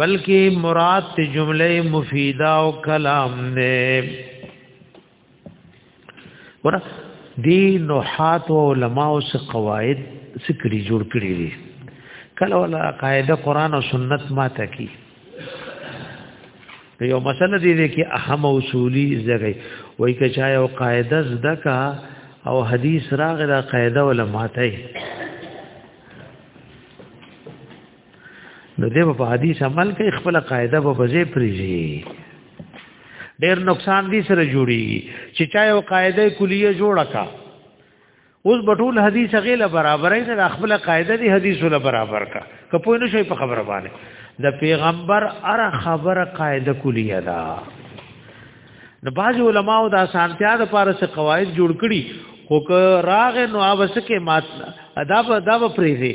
بلکې مراد ته جمله مفیده او کلام دی ور دی نوحات او علماء او قواعد سکړي جوړ کړی دي کله ولا قاعده قران او سنت ماته کی یو مسله دی کې اهم اصولي زګي وای کچا یو قاعده زده کا او حدیث راغ دا قاعده ولا ماته نو دیو په حدیث عمل کوي خپل قاعده په بځې پریږي ډیر نقصان دي سره جوړي چې چا یو قاعده کلیه جوړه کا اوس بټول حدیث غیله برابرې نه خپل قاعده دي حدیث له برابر کا کپوی نه شي په خبره باندې د پیغمبر ار خبره قاعده کلیه ده د باج علماء د اسانتیا د پاره څخه قواعد جوړ کړي خو که راغ نو اوس کې مات ادا په ادا په پریزي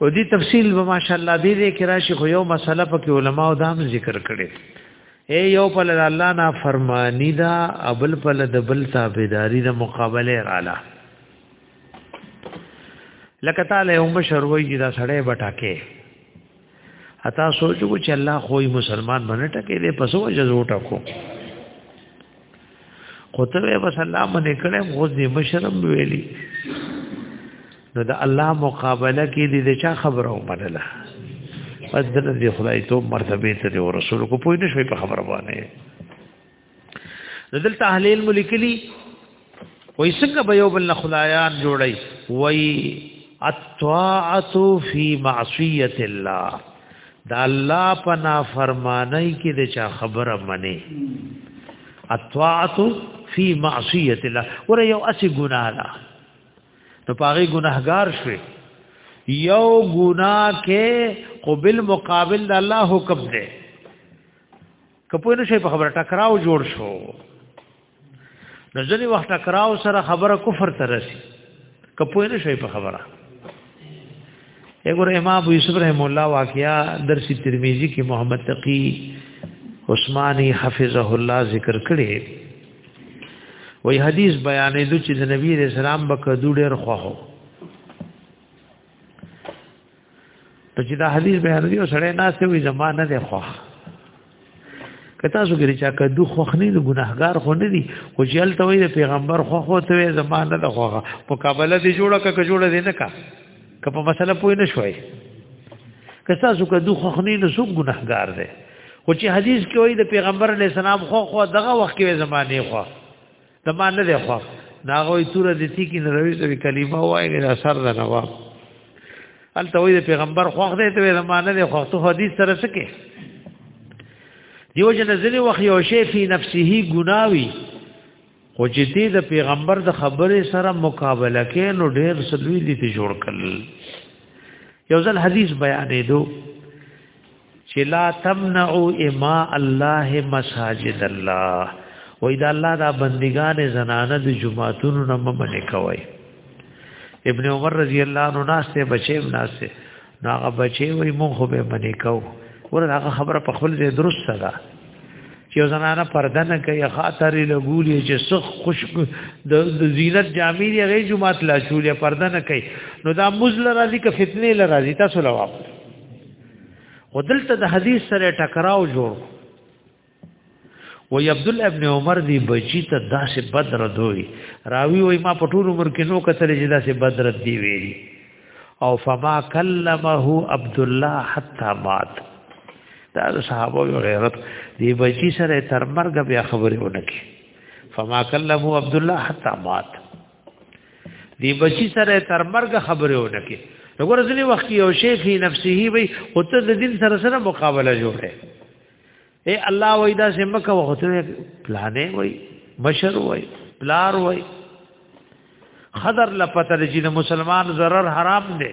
او دې تفصیل به ماشاءالله دې دې کې راشي خو یو مسله په کې علما او دام ذکر کړي اے یو په الله نه فرمانی دا ابل په د بل تابعداري د مقابله رااله لکه تعالی هم شروعي دا سړی بټاکه اتا سوچو کو چې الله خوې مسلمان باندې ټکې دې پسو جزو ټکو قطب بس الله باندې کړه غوز دې مشرم ویلي نو د الله مقابله کې دې چا خبره ومنله پس دې خدای ته مرتبه ته ورسول کو پوه نه شوي په خبره باندې دل تحلیل ملکلی وای څنګه به یو بل خدایان جوړی وای الطاعت فی معصیت الله دا الله په نافرمانی کې د چا خبره منی الطاعت فی معصیت الله ور یو اسی ګناه ده نو پاغي ګناهګار شوی یو ګناه کې قبل مقابل د الله حکم دی کپوی نشي په خبره ټکراو جوړ شو نزلی وخت ټکراو سره خبره کفر ته رسی کپوی نشي په خبره وګوره امام ابو یوسف رحم الله واقعیا درس ترمذی کې محمد تقی عثماني حفظه الله ذکر کړي وی حدیث بیانې د چې د نبی رسول الله بکدو ډېر خوخو ته چې دا حدیث به هر یو سره نه سوي زمانه ده خو کتا سو ګری چا کدو خو خنی د ګناهګار خو نه دي خو جل ته وي د پیغمبر خو خو ته زمانه ده خو په کابل دي جوړه ک جوړه دي نه کا که په مسله پوه نه شوي کتا سو کدو خو خنی له سو ګناهګار ده خو چې حدیث کې وي د پیغمبر علی السلام خو خو دغه وخت کې زمانه خو د ما نه دی خو دا غوي تور د تی کې نروي سوي کلمه وایي نه اثر ده نو ال توي د پیغمبر خو خدای ته د ما نه دی خو ته حدیث سره سکه دیو جن ځنی وخت یو شی فی نفسه ګناوي خو چې دې د پیغمبر د خبرې سره مقابله کې نو ډېر سلوي دي ته جوړ کړل یو ځل حدیث بیانې دو چې لا تمنعوا اما الله مساجد الله و اذا الله دا بندگان زنانه د جمعتون نه ممنه کوي ابن عمر رضی الله عنه ناشته بچي ناشته ناغه بچي وي مونږ به منی کو ورته خبره په خپل ځای درست ده چې زنانه پرده نه کوي خاطر لګولې چې سخ خوش د زینت جامې دی غي جمعات لا شولې پرده نه کوي نو دا مزل راځي که فتنه لراځي تاسو لواب خو دلته د حدیث سره ټکراو جوړ وی عبد الله ابن عمر دی بچی ته داسې بدر دوی راوی وی ما په ټول عمر کې نو کتل چې داسې بدر دی ویلی او فما کلمه عبد الله حتا مات دا صحابه غیرت دی بچی سره تر مرګ بیا خبرې ونکړي فما کلمه عبد الله حتا مات دی بچی سره تر مرګ خبره ونکي وګوره ځنی وخت یو شی فی نفسه وي او ته د دین سره سره مقابله جوړه اے الله وای دا سم کا وخت پلانې وای بشر وای پلار وای خضر لپتر چې مسلمان zarar حرام دی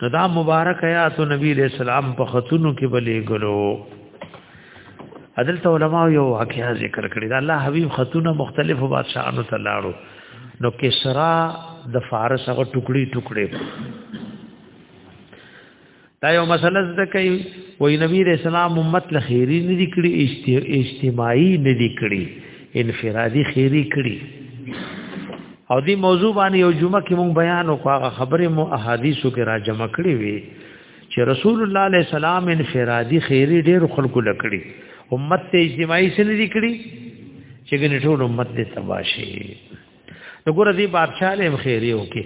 نو دا مبارک آیات نبی علیہ السلام په خطونو کې بلې ګلو عدل ته علما یو واقعیا ذکر کړی دا الله حبیب خطونه مختلفو بادشاہانو ته لاړو نو کسرا د فارس هغه ټوکړي ټوکړي دا یو مسله زده کوي وای نبی رسول الله امت له خیری نه دی کړی اجتماعي نه دی کړی انفرادي خیری کړی او دی موضوع باندې یو جمعه کې مونږ بیان او هغه خبره مو احادیثو کې را جمع کړې وي چې رسول الله علیه السلام انفرادي خیری ډیر خلکو لکړي امت ته اجتماعي سره دی کړی چې ګنې ټول امت دې تباشي نو ګور دې بادشاہ له خیره وکي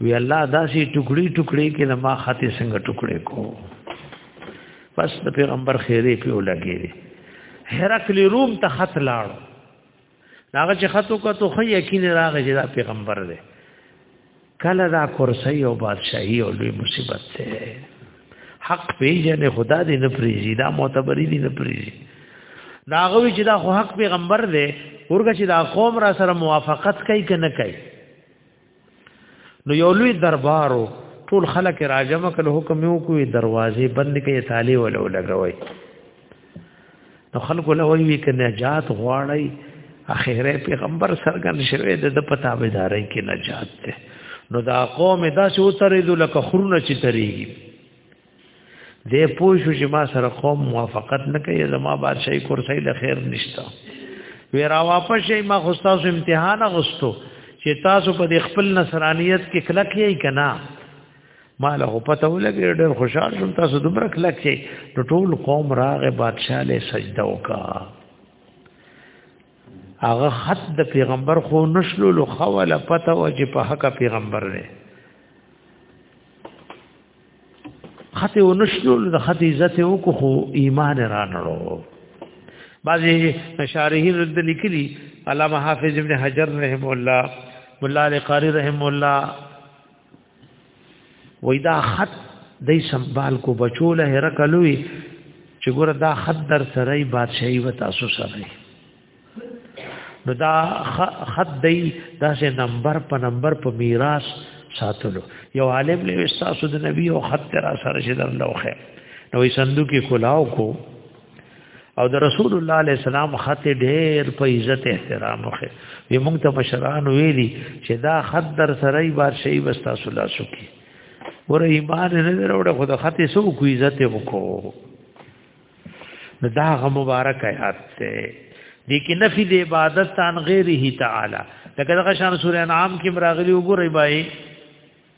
وی الله داسې ټوکړي ټوکړي کې نه ما خاطر څنګه ټوکړي کو بس د پیغمبر خیره پیو لګي هرکل روم ته خط لاړ هغه چې خط وکړو خو یقین راغی چې دا پیغمبر دی کله دا کرسی او بادشاہي او لوی مصیبت ته حق پیژنې خدا دې نه پریزي دا معتبري دې نه پریزي دا غوي چې دا خو حق پیغمبر دی ورګه چې دا قوم را سره موافقت کوي که نه کوي نو یو لوی دربارو ټول خلک راجمه کله حکم یو کوي دروازې بند کوي تاله ولو لګوي نو خلکو له وی کې نجات غواړي اخیره پیغمبر سرګن شوی د پتاویداري کې نجات ده نو دا قوم دا چې وترېدو لکه خرونه چې ترېږي دې پوه شو چې ما سره قوم موافقت نه کوي زما بادشاہي کرسي له خیر نشته وی را واپس شي ما خو تاسو امتحان غوستو چې تاسو په خپل نصرانیت کې کلک یې کنا ما له پته ولګې ډېر خوشاله شوم تاسو دومره کلک چې نو ټول قوم راغې بادشاہ له سجده وکا هغه خط د پیغمبر خو نشلو لو خوله پته و چې په حق پیغمبر دی خط و نشلو د خط عزت و کو خو ایمان را نړو بعضی شارحین رد لیکلی علامه حافظ ابن حجر رحم الله مولا علی قاری رحم الله وای دا خط دای سنبال کو بچو له هرکلوي چې ګوره دا خط در سره ای بادشاہي و تاسو سره نو دا خط دی دا سه نمبر په نمبر په میراث ساتلو یو عالم له استاسو د نبی او خط را سره شي در لوخه نو یې صندوق کلاو کو او د رسول الله علیه السلام خط ډېر په عزت احترام وکړي وی موږ ته مشران ویلي چې دا خط در سره یې بار شي وستا صلاح شوکي ور ایمان نه وروړه خو د خط سو کو عزت وکړو دا غ مبارک آیات ته دي کې نفي د عبادت عن غیره تعالی لکه دغه شان سورې انعام کې مراغلي وګورئ بای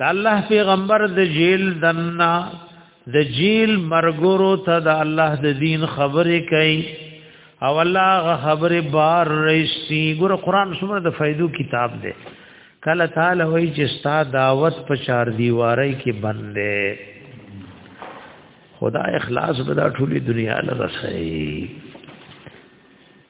د الله پیغمبر د جیل دنا د جیل مرګورو ته د الله د دین خبرې کوي او الله غ خبرې بار رئیسی ګور قران څومره د فائدو کتاب دی کله تعالی وای چې ستا دعوت په چار دیوارۍ کې بندې خدا اخلاص بدا ټولي دنیا لرسي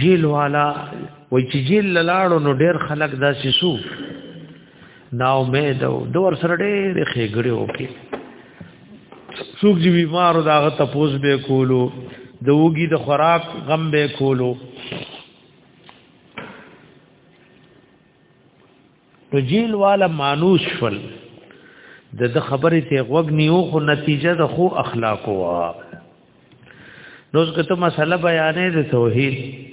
جیل والا وای چې جیل لاړو نو ډیر خلک داسې سو نا امید او دور سره ډېر خېګړې وکي څوک چې بیمار دا غ تپوس به کولو د وګي د خوراک غم به کولو نو جیل والا مانوس شول د د خبرې ته غوږ نیو خو نتیجه د خو اخلاق وا نو څه ته مسله بیانې د توحید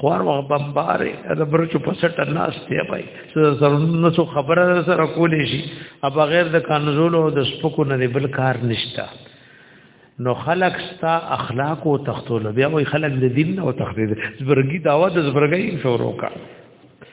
خوار وغه بمبارې د برچو په سټ ناس دی بای سره نو څو خبره سره کولې شي ا بغیر د کانزول او د سپکو نه بل کار نشتا نو خلق ستا اخلاق او تختول بیا وای خلق د دین او تخرید زبرګي داوا د زبرګي شروع کا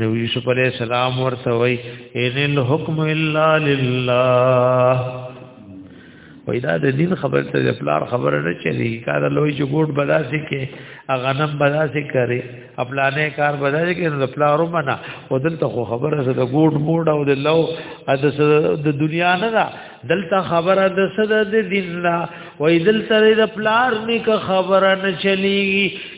نو یوسف علی السلام ورته وای ان الحكم الا لله وای دا د دین خبر ته د پلار خبره نه چلی کار لوی چې ګوډ بداسي کې غنم بداسي کرے خپلانه کار بداسي کې د پلارو منا او دلته خو خبره سره د ګوډ موډ او د لو د دنیا نه دا دلته خبره د سره د دین لا وای دلته د پلار نه خبره نه چلیږي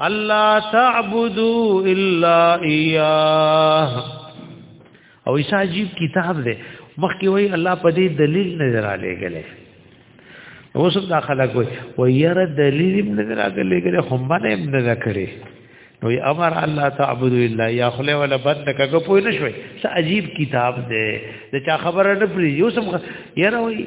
الله تعبدو الا اياه او ایسا عجیب کتاب دی مخکې وای الله په دې دلیل نظر علی غلې اوس هم دا خلک وای و یره دلیل نظر علی غلې هم باندې نظر کړي نو امر الله تعبد الا یا خله ولا بد کګه پوی نه شوي څه عجیب کتاب دی د چا خبره نه پری یو سم یره وای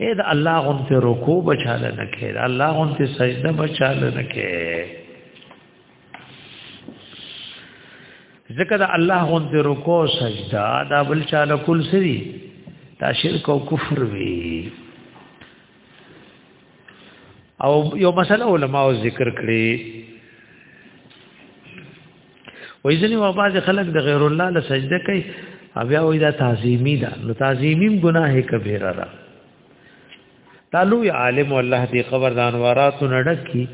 اې دا الله غون ته رکوع بچاله نه کې دا الله غون ته سجده بچاله نه کې ځکه دا الله غون ته رکوع سجده دا بل چاله کول سری دا شرک او کفر وی او یو مسله علماء ذکر کړی وای ځنی واباز خلک د غیر الله له سجده کوي بیا وای دا تعظیمی ده نو تعظیمیم گناه کبیره ده تعالو عالم الله دی خبر د انوارات نډکی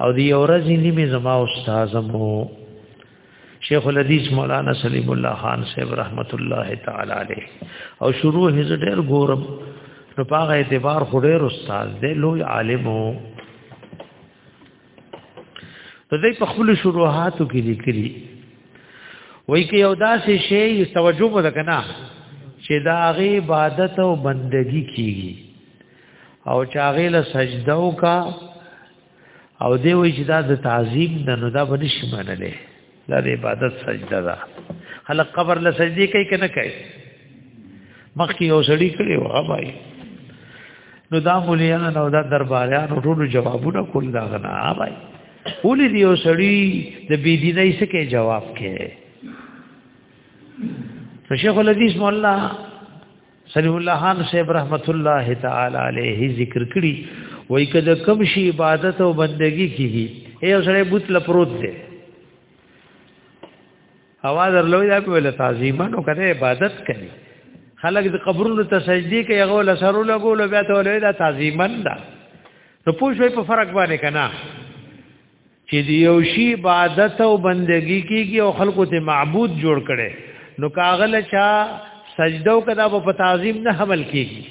او دی اورز نیمه زما استاد مو شیخ الحدیث مولانا سلیم الله خان صاحب رحمت الله تعالی علیه او شروع هیز ډیر ګورم نو پاغه اعتبار خډیر استاد دی لوی عالم نو دوی په خپل شروحاتو کې لیکلي وای کې یو داسې شی توجه وکړه چې دا غي عبادت او بندگی کیږي او چاغې له سجده وکا او دی وای چې دا د تعظیم نه نو دا بنش منلې دا د عبادت سجده ده خلک قبر له سجدي کوي کنه کوي مخکې یو سړی کړي و هاوای نو دا مولیان او دا درباریان ټول جوابونه کول دا غنا هاوای ولې دی یو سړی د بی دیني سکه جواب کړي شیخ الحدیث مولا صلی الله خان صاحب رحمت الله تعالی علیه ذکر کړي وای کده کوم شی عبادت او بندگی کیږي اے سره بوت لپروت دی اواز ورلوي دا په تعظیمن او کده عبادت کوي خلک د قبرونو ته سجدي کوي هغه له سرو لګول بیا ته ولې دا تعظیمن ده نو پوښوي په فرق باندې کنه چې دی یو شی عبادت او بندگی کیږي او خلکو ته معبود جوړ کړي نو کاغله چا سجده او کدا په تعظیم نه حمل کیږي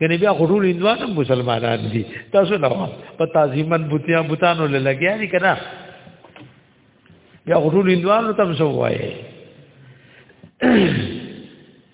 کنه بیا غرور اندوان مسلمانان دي تاسو نه په تعظیمن بوتیا بوتانو لګیا دي کنه بیا غرور اندوان ته مسوایي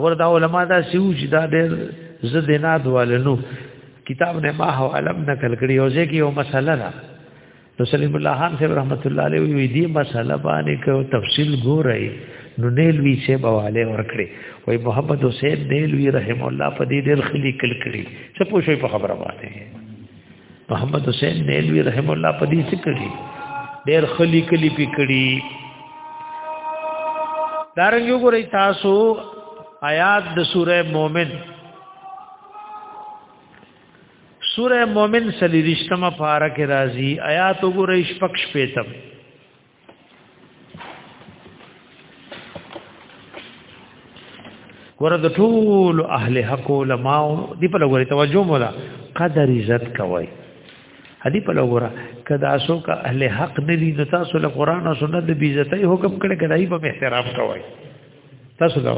اور دا علما دا سیو چې دا ډېر زدینات والنو کتاب نه ما هو علم نقل کړی او ځکه یو مسله ده نو سلیم الله خان صاحب رحمت الله علیه وی دی مسله باندې کو تفصیل ګورای نو نیلوی سے بواله ورکړي وای محمد حسین نیلوی رحم الله په دې ډېر خلی کل کړی څه پوښي په خبره باندې محمد حسین نیلوی رحم الله په دې څه کړی ډېر خلی کلی پی کړی دارنګ یو ګورئ تاسو آیات د سوره مؤمن سوره مؤمن سلیریشتمه پارا کې راځي آیات وګورئ شپږ شپېتم ګوره د ټول اهل حق علماء دی په لګوري توجه مولا قدر عزت کوي هدي په لګوره کدا سو کا اهل حق نه دي نو تاسو له قران او سنت د بیزتۍ حکم کړي کدای په احترام کوي تاسو دا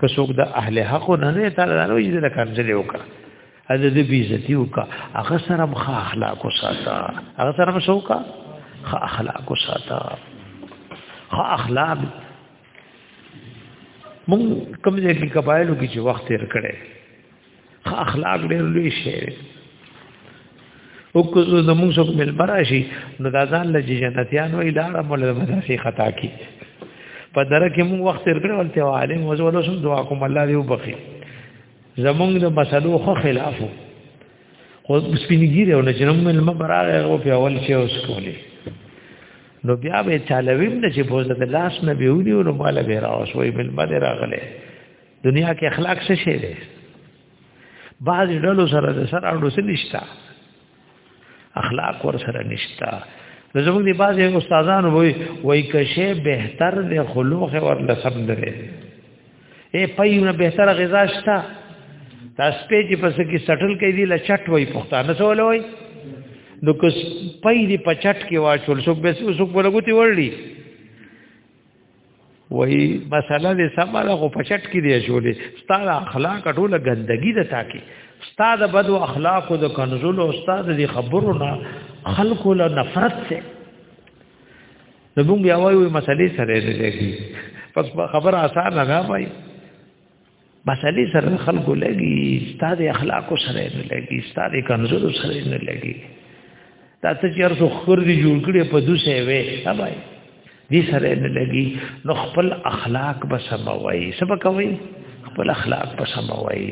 که څوک د اهل حق نه نه تعالی نه وي د کارځلې وکړه د دې بیزتی وکا هغه سره مخ اخلاق وساته هغه سره مخ وکا خ اخلاق وساته خ اخلاق مون کوم ځای کې قبایلو کې چې وخت تیر کړي خ اخلاق ډېر لوی شي او که زموږ څوک مل براشي نو دا ځان له جنتیان وې لاړه مول د مدرسې خطا کی په درکه مون وخت تیر کړي ولته عالم وزولوسم دعا کوم الله دې وبخي زمونږ د مسلو خو خلافو خو سپینګیره او نجرم مل مبراغه او په اول چې اوس کولې نو بیا به چالویم نه چې بوز د لاس نه به ونی او مال به راوس وای بل مده راغله دنیا کې اخلاق څه شي دی بعض ډلو سره د سره اړو څه نشتا اخلاق ور سره نشتا زموږ دی بازي استادان وای وای کشه بهتر دی خلوخ ور لسب درې اے پيونه بهتر غذا شتا تاسو په دې پس کې سټل کې دی لچټ وای پښتانه سوال وای نو کس پي دی پچټ کې واچول سو بس اوس په لګوتي ورلی وای مسله دې سماله خو پچټ کې دی شولې ستاره اخلاق ټوله ګندګي ده تاکي استاد بدو اخلاق او د کنزول او استاد دي خبرو نه خلکو له نفرت سه زمونږ یو یو مسلې سره لګي پس خبر آسان نه وای مسلې سره خلکو لګي ستاد اخلاق سره نه لګي ستاد کمزور سره نه لګي دا ته چې ارسو خور دي جوړ کړي په دوسه وي هبای دي سره نه لګي نو خپل اخلاق به سموي سبا کوي خپل اخلاق به سموي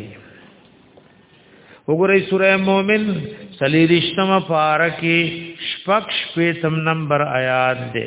وګورئ سوره مؤمن سلیریشتم پارکی شپک شپیتم نمبر آیات دے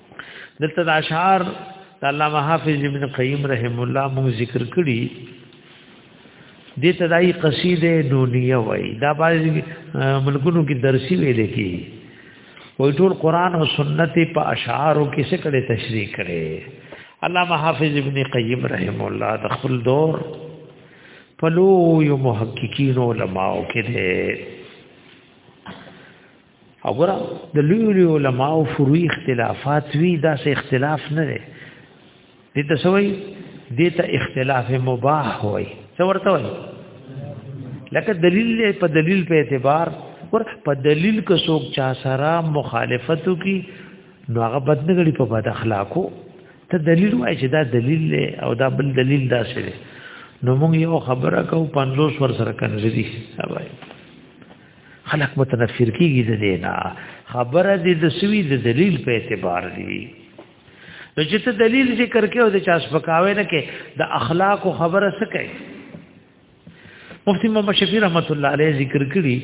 دلته د اشعار د علامه حافظ ابن قیم رحم الله مو ذکر کړي دې ته دای قصیده نونیه وای دا باز ملګرو کې درسي ویل کی وای ټول قران او سنت په اشعارو کې څه کړي تشریح کړي علامه حافظ ابن قیم رحم الله د خپل دور فلو یو محققین علماء کې دې او ګره د لوی لوی علما او فروي اختلافات وی دا سه اختلاف نه دی دې ته سوي دې ته اختلاف مباح وای څه ورته وای لکه دلیل په دلیل په اعتبار ور په دلیل که څوک چا سره مخالفتو کی نو هغه بدنګړي په بد اخلاقو ته دلیل وای چې دا دلیل او دا بل دلیل دا سره نو موږ یو خبره کو 50 ور سره کنځري اوبای خلق متنفر کیږي د دینا خبره دې د سوي د دلیل په اعتبار دی نو چې ته دلیل ذکر کې او د چا سپکاوي نه کې د اخلاق او خبره څه کوي مفتی محمد شفیع رحمت الله علیه ذکر کړی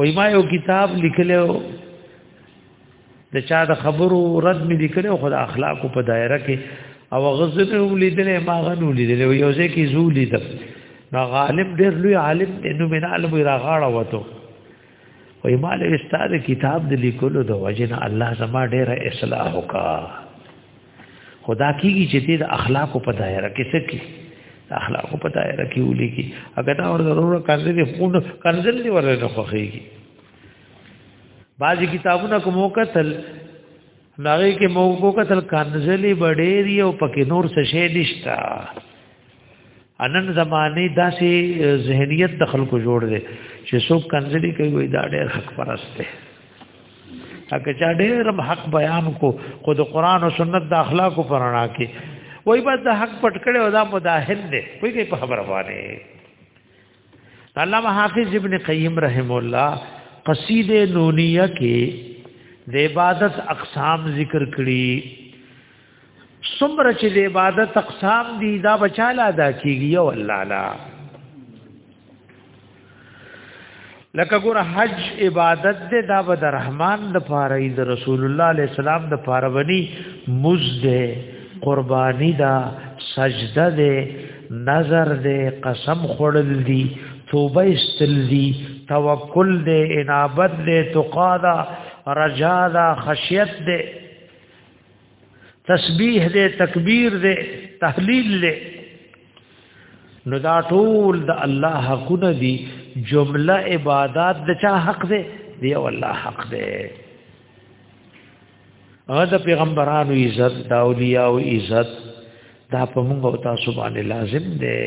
وای ما یو کتاب لیکلو د چا د خبرو رد مې لیکل او خدای اخلاق په دایره کې او غزنه ولیدل ما غنو لیدل یو ځای کې زو لیدل نو غالب ډېر لوی عالم دی نو من عالم را غاړه وته وای مال استاد کتاب د لیکلو د وجنه الله زما ډېر اصلاح وکا خدا کیږي چې دې د اخلاق په دایره کې سکی اخلاق په دایره کې ولي کې اګه دا ور ضرور کنځلې خون کنځلې ورنه خوخيږي بعضی کتابونه کوم وکتل ناغي کې مو کو قتل کنزلی بډېری او پکې نور څه شي نشتا انن زمانه داسې ذهنیت د خلکو جوړ دی چې څوک کنزلی کوي وای دا ډېر حق پرسته اګه چا ډېر حق بیان کو خود قران او سنت د اخلاق پرانا کې وای بس د حق پټ کړي او دا مداهن دی کوئی په خبره باندې علامه حافظ ابن قیم رحم الله قصیده نونیه کې د عبادت اقسام ذکر کړي څومره چې د عبادت اقسام دي دا بچاله ادا کیږي او الله لا لکه ګور حج عبادت دې دا به د رحمان د پاره د رسول الله علیه السلام د پاره ونی مزده قربانی دا سجده دې نظر دې قسم خړل دي توبه استل دي توکل دې انابت دې تقادا رجا دا خشیت دې تسبیح دې تکبیر دې تحلیل دې نو دا ټول د الله حقونه دي جمله عبادت د چا حق دی دی الله حق دی هغه د پیغمبرانو عزت دا اولیاء او عزت دا په موږ او تاسو باندې لازم دی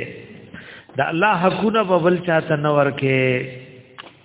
دا الله حقونه په بل چاته نه ورکه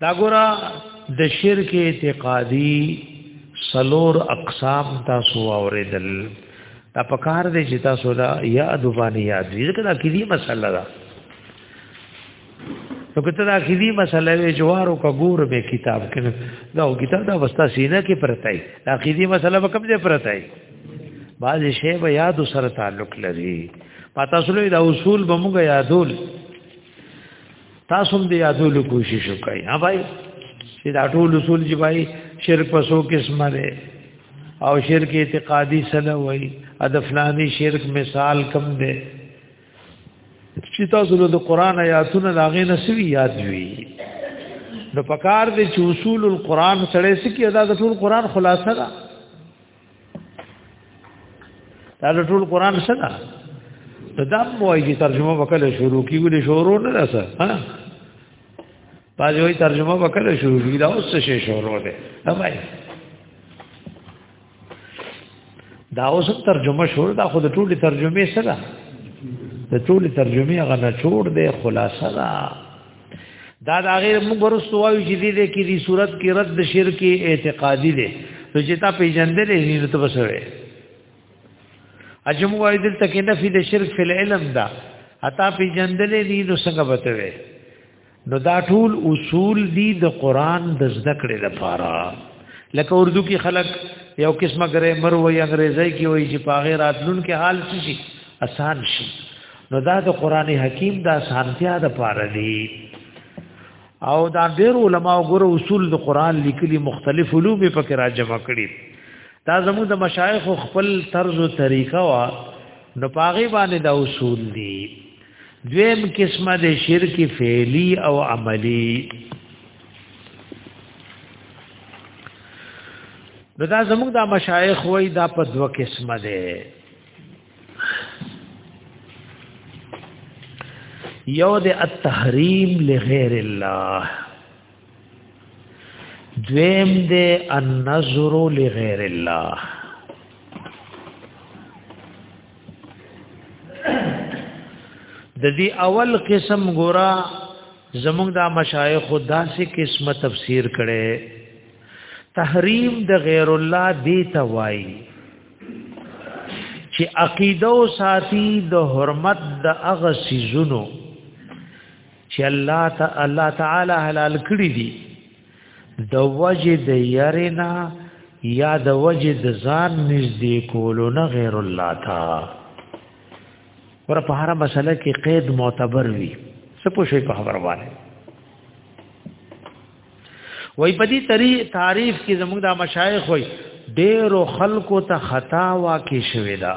دا ګورا د شرک اعتقادي سلور اقسام تاسو اوریدل دا پکار دی چې تاسو دا یا ادوبانی یاد دي ځکه دا کلی مسله ده نو کته دا کلی مسله وی جوارو کا ګور به کتاب کې دا کتاب دا وستا سینه کې پرتای دا کلی مسله به کوم ځای پرتای بعض شی به یاد سره تعلق لري پتا سره دا اصول به موږ یادول تاسو هم د یادولو کوشش وکړئ ها بھائی چې دا ټول اصول چې بھائی شرک په سو قسمه ده او شرک اعتقادي سره وای د فلاني شرک مثال کم ده چې تاسو له قران آیاتونه لاغې نسوي یاد وي نو پکار دې چې اصول القرآن سره سکی ادا د ټول قرآن خلاصه ده دا ټول قران څه ده ته دا وایي چې ترجمه وکړه شروع کیږي د شروع نه راسه ها پاج وایي ترجمه وکړه شروع کیږي دا اوس څه شروع ده هاي دا اوس ترجمه شروع دا خو د ټولې ترجمه سره د ټولې ترجمه غنه چور ده خلاصه ده دا د غیر موږ ورسو وایو چې دې دې کې دې صورت کې رد شرک اعتقادي دي نو چې تا پیژندل یې نو ته بسوي اجم وایي دې تکې نه فی د شرک فی العلم دا اتا پیژندل یې نو څنګه بتوي نو دا ټول اصول دي د قران د زده کړې لپاره لکه اردو کې خلک یو قسمه ګرامر وایي انګریزي کې وایي چې په غیر راتلون کې حال شي آسان شي نو دا د قران حکیم دا سانتیا د پاره دی او دا ډېر علما وګوره اصول د قران لیکلي مختلف علوم په کې را جمع کړي دا زموږ د مشایخ خپل طرز او طریقه وا نو پاغي باندې دا اصول دي دویم قسمه د شرک فعلی او عملی نو دا زموږ د مشایخ وای دا په دوه قسمه ده یو د التحریم لغیر الله دویم د النظر لغیر الله د دې اول قسم ګورا زموږ د مشایخ داسې قسمه تفسیر کړي تحریم د غیر الله دی توای چې عقیده او ساتي د حرمت د اغه سيزونو چې الله ته الله تعالی حلال کړی دي د وجه د يرنا یا د وجه د ځان نږدې کولو نه غیر الله تا ور په هر مسله کې قید معتبر وي څه پوښي په خبر وانه وای په دې تری تعریف کې زموږ د مشایخ وای ډېرو خلکو ته خطا واقع شوې ده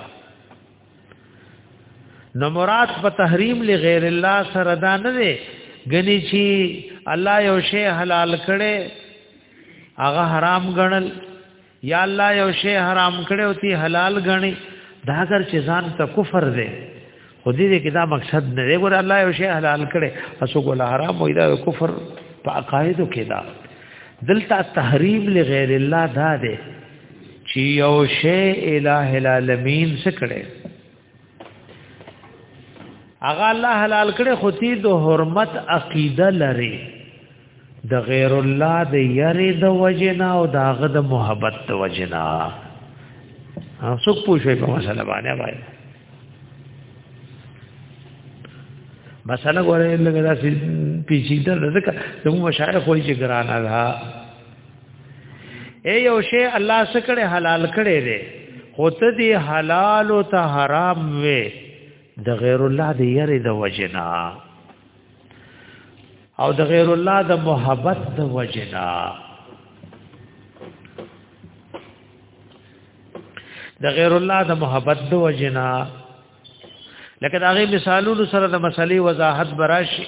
نو مراد په تحریم لغیر الله سره دا نه دی غنی چی الله یو شی حلال کړي هغه حرام ګڼل یا الله یو شی حرام کړي او تی حلال غني دا اگر چې ځان ته کفر دی خو دې کې دا مقصد نه دی ګور الله یو شی حلال کړي اسو ګول حرام وي دا کفر په عقایدو کې دا دلته تحریم لغیر الله دا دی چې یو شی الٰه العالمین څخه کړي اغه الله حلال کړي خو تی د حرمت عقیده لري د غیر الله د یری د وجنا او د هغه د محبت د وجنا څوک پوښي په مسله باندې وای مسله غوړې لګا سي پیچیده ده ځکه زموږ مشایخ وایي چې ګرانه ده اے یو شی الله سکړه حلال کړي دي خو ته دی حلال او ته حرام وې د غیر الله دی یری د وجنا او د غیر الله د محبت د وجنا د غیر الله د محبت د وجنا لکه دا غي مثالونو سره د مسلې وضاحت براشي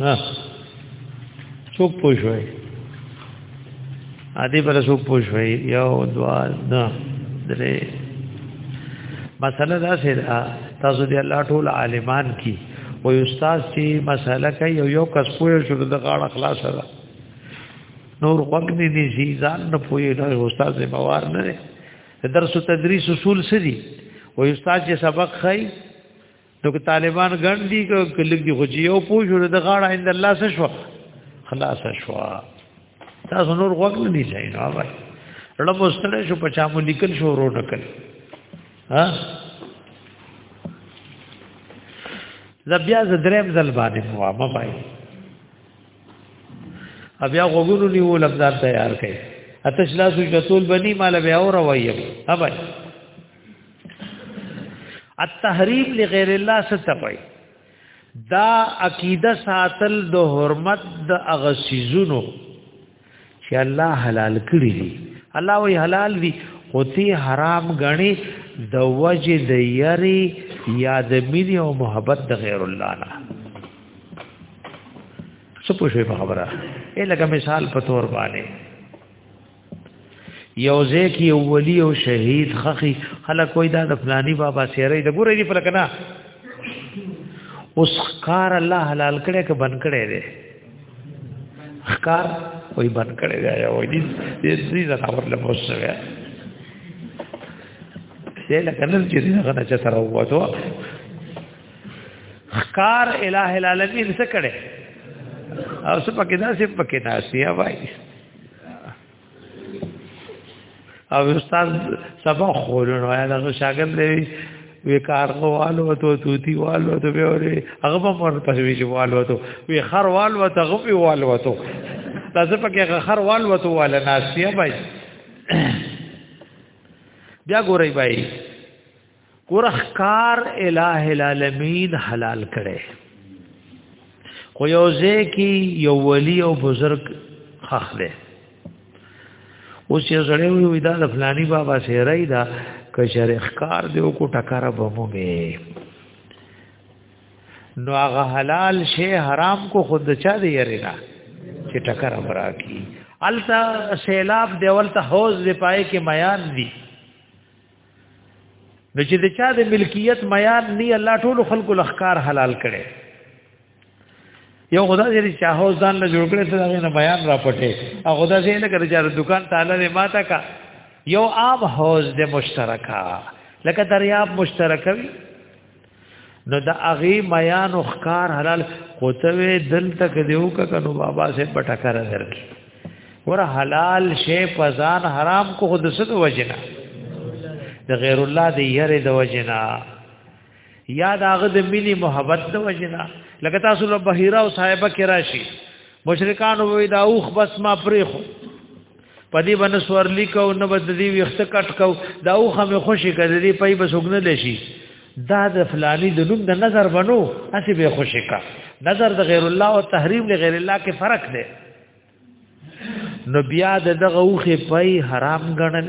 ها څوک پوښوي ا دې پر څوک پوښوي یو دوا نه درې مسله دا سه تاسو دې الله ټول عالمان کی او استاد چې مسله کوي یو یو کس پوه شو د غاړه خلاص ده نور وخت دې دې ځان نه پوي نه استاد دې باور نه درس او تدریس اصول سری او استاد چې سبق خای نو که طالبان ګڼ دي که لږ دي خو چې یو پوه شو د غاړه عند الله څه شو خلاص شو تاسو نور غوږ نه دی ځای نو وای رب واستل شو په چا مو لیکل شو ورو نکل ها زبیا ز دریم ځل باندې مو ما پای بیا غوګونو نیو لبدار تیار کړي اتش لاسو جتول بنی مال بیا اور وایم ها بھائی التحریم لغیر الله ستوي دا عقیده ساتل د حرمت د اغسیزونو چې الله حلال کړی دي الله وی حلال دي او تی حرام غني د وجه د یری یا د مینې او محبت د غیر الله نه څه پوښې خبره اے لکه مثال په تور باندې یو ځکه یو ولی او شهید خخي خلک وای دا د فلانی بابا سیرې د ګورې دی فلکنا اوس کار الله حلال کړي که بن کړي دی خکار وای بن کړي دی او دې دې دې دا خبر له موسره دې لکه نن چې دې غنه چې سره وته خکار الہ العالمین څه کړي او څه پکې دا څه پکې ناشیا وای او استاد سبا خورن وای دا شاګرد دی وی کارغه والو ته توتی والو ته به وري هغه په پر پسوي چې والو ته وی خر والو ته غوي والو ته دا څه پکې خر والو ته والا ناسیه بای بیا ګورای بای ورخکار الہ العالمین حلال کړي خو یو ځکه یو ولی او بزرگ خخ ده اوس یې زړه وی وی دا فلانی بابا سیرای دا کشر اخکار دیو کو ټکر بمو می نو هغه حلال شی حرام کو خود چا دی یرینا چې ټکر برا کی التا سیلاب دیول ته حوز دی پای کې میان دی نو چې د چا د ملکیت میان نه الله ټول خلکو لخکار حلال کړي یو خدا دې چې هو ځان له جوړ کړي ته هغه نه بیان را پټه او خدا دې نه کړی چې دکان تعالی دې ماته کا یو عام حوض دې مشترکا لکه دریاب مشترک وي نو د اغي میان خکار حلال کوتوي دل تک دیو کا کنو بابا سے پټا کر درک ور حلال شی پزان حرام کو خود سد وجنا د غیر الله دی یره د وجنا یا داغه د مینی محبت د وجنا لکه تاسو له بهیرا او صاحبہ کې راشي مشرکان وې دا اوخ بس ما پرې خو پدی باندې سورلی کو نه بددی وخت کټ کو دا او خمه خوشی کړي دی پای بس وګنه لشي دا د فلانی د نوم د نظر بنو اسی به خوشی کا نظر د غیر الله او تحریم له غیر الله کې فرق دی نو بیا دغه اوخه پای حرام ګڼل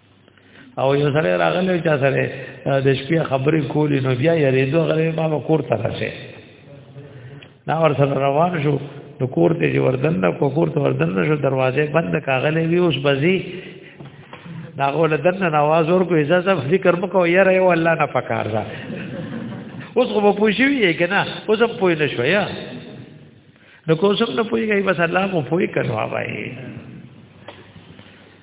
او یو سره راغلی چې سره د شپې خبرې کولې نو بیا یې ریدو غلې ما به کور ته راشه نا ور سره روان شو نو کور ته وردن نه کو کور ته وردن نه شو دروازه بند کاغلې وی اوس بزی دا غول دنه نواز ور کو اجازه فکر مکو یې راي والله نه پکار دا اوس خو په پوښي یې کنه اوس په پوي نه شو یا نو کوم نه پوي گئی بس الله مو پوي کړو وای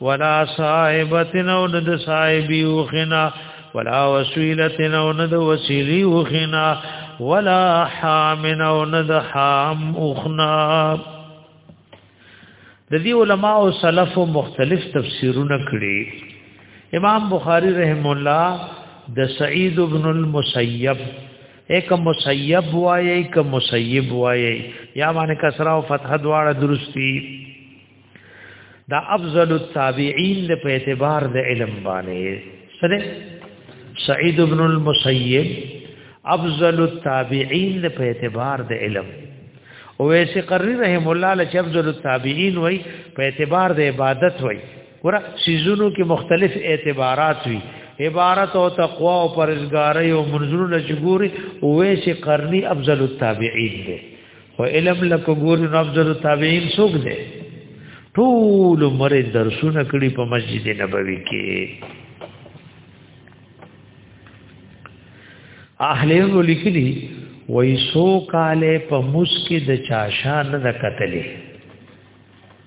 ولا صائبتن او ند صائبی وخنا ولا وسیلتن او ند وسیلی وخنا ولا حامن او ند حام وخنا د دې علما او سلف مختلف تفسیرونه کړي امام بخاری رحم الله د سعید ابن المسیب ایک مسیب وای ایک مسیب وای یا باندې کسرا او فتح دواړه درستی دا افضل التابعین د په اعتبار د علم باندې سره سعید ابن المسیب افضل التابعین د په اعتبار د علم او ایسه قری رحم الله له افضل التابعین وای په اعتبار د عبادت وای ور سيزونو کې مختلف اعتبارات وی عبارت او تقوا او پرزګاری او منزور لجګوري او ایسه قرنی افضل التابعین دی خو علم لکه ګور نو افضل تابعین څوک دی ټول عمر درسونه کړي په مسجد نبوي کې اهل علم لیکلي وای سو کاله په مسکه د چاشان نه کتلې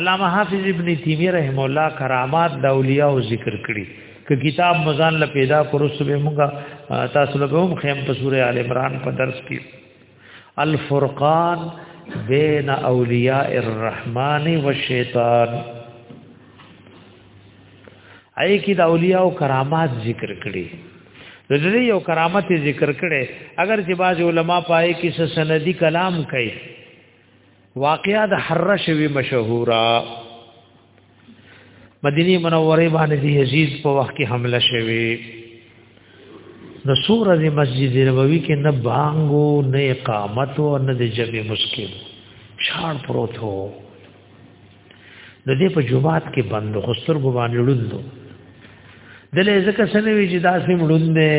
علامه حافظ ابن تیمیه رحم الله کرامات د اولیاء او ذکر کړي ک کتاب مزان له پیدا کړو سبه موږ تاسو له هم خیم په سوره ال عمران په درس کې الفرقان بین اولیاء الرحمن والشیطان ای کی د اولیاء او کرامات ذکر کړي د دې یو کرامت ذکر کړي اگر چې باز علما پای کې سندي کلام کوي واقعا د حر شوی مشهورا مدینه منوره باندې د یزید په وخت کې حمله شوی نو سور د مسجد نبوي کې نه بانګو نه اقامت او نه د جبه مسکین شار پروت هو د دې په جمعات کې بند خستر ګو باندې لوندو دلې ځکه سنوي چې داسې مړوندې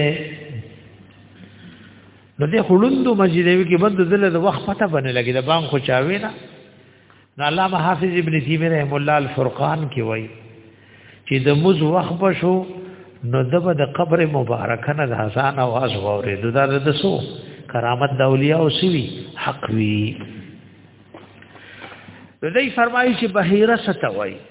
نو د خلوندو مسجد وی کې بند دل د وخت پته باندې لګي د بام خو چاوي نه نو علامه حافظ ابن تیمیه رحم الله الفرقان کې وای چې د مز وخت په شو نو د به د قبر مبارک نه د حسان आवाज وره د دار د سو کرامت د اولیاء او سوي حق وی دوی فرمایي چې بهیره ستوي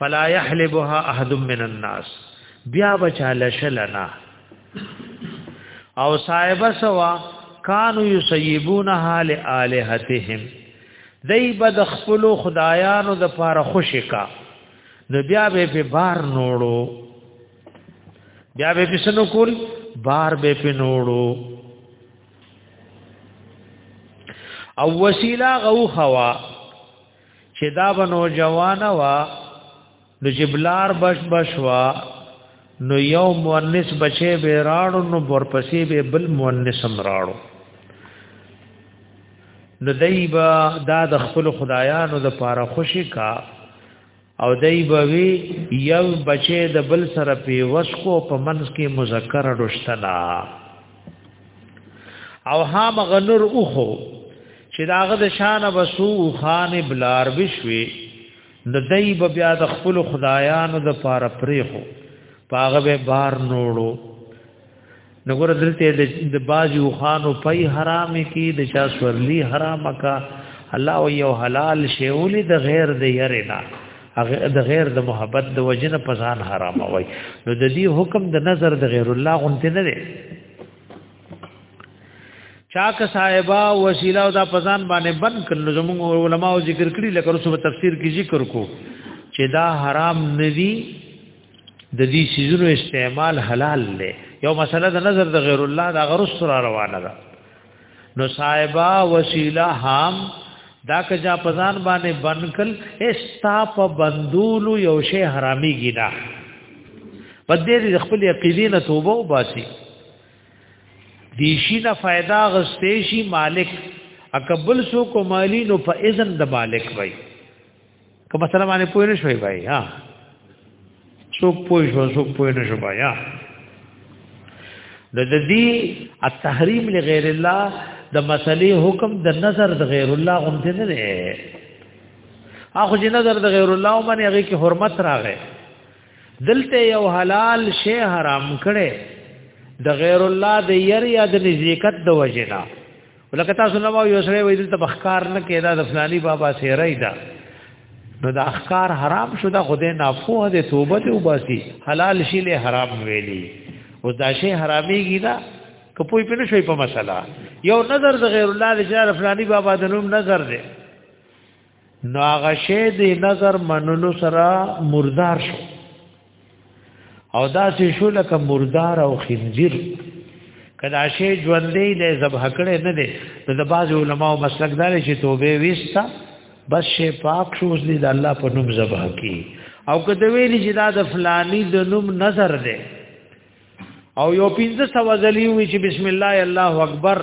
فلا يحلبها احد من الناس بیا بچا لشلنا او صاحب سوا کانو یسیبونها لالهتهم دای بد خپل خدایانو د پاره خوشی کا نو بیا به په بار نوړو بیا به پسنو کول بار به په نوړو او وسیله غو خوا چې دا به نوجوان وا نو جبلار بش بش وا نو یو مؤنث بچي به راړو نو ورپسې به بل مؤنث هم راړو نو دایبا دا د خپل خدایانو د پاره خوشي کا او دای بوي یو بچي د بل سره پیوس کو په منځ کې مذکر رښتنا او ها مغنور اوخو چې داغه د شان وسو خان بلار بشوي د دای بیا د خپل خدایانو د پاره پریخو پاغه به بار نوړو نګور دلته د بازي وخانو پي حرام کی د چا سورلی حرام کا الله او یو حلال شیول د غیر د يرنا د غیر د محبت د وجنه پزان حرام وای نو د دې حکم د نظر د غیر الله غونته نه دی چاک صاحبہ وسیله او دا پزان باندې بند کړل زموږ علماء ذکر کړی لکه رسو تفسیر کې ذکر کو چې دا حرام ندی د دې سيزونو استعمال حلال دی یو مسله د نظر د غیر الله د غرس سره روانه ده نو صاحبہ وسیله هم دا که جا پزان باندې بنکل استا په بندولو یو شی حرامي ګینا په دې خپل یقین نه توبه وباسي دیشی نه फायदा غستې شي مالک اکبل سو کو مالی نو په اذن د مالک وای که په سره باندې پوه نه شوي بای ها څوک پوه شو څوک پوه نه شو بای ها د دې التحریم لغیر الله د مسلې حکم د نظر د غیر الله غوښته نه دی اخو چې نظر د غیر الله باندې هغه کې حرمت راغی دلته یو حلال شی حرام کړي د غیر الله د ير یا د نزیکت د وجنه ولکه تاسو نو وایو سره وې دلته بخکار نه کېدا د فلانی بابا سیرای دا نو دا اخکار حرام شو دا خدای نافوه دې توبه ته وباسي حلال شي له حرام ویلي او دا شی حراميږي دا کپوی په نشوي په مسله یو نظر د غیر الله د جار فلانی بابا د نوم نظر دی نو هغه شی دی نظر منلو سره مردار شو او دا چې شو لکه مردار او خنجر کدا شی ژوندې دی ذبح کړي نه دی نو د باز علماء مسلک دار چې توبه وستا بس شی پاک شو اوس دی د الله په نوم ذبح کی او کته ویلی چې دا د فلانی د نوم نظر دی او یو پینځه سو ځلی وی چې بسم الله الله اکبر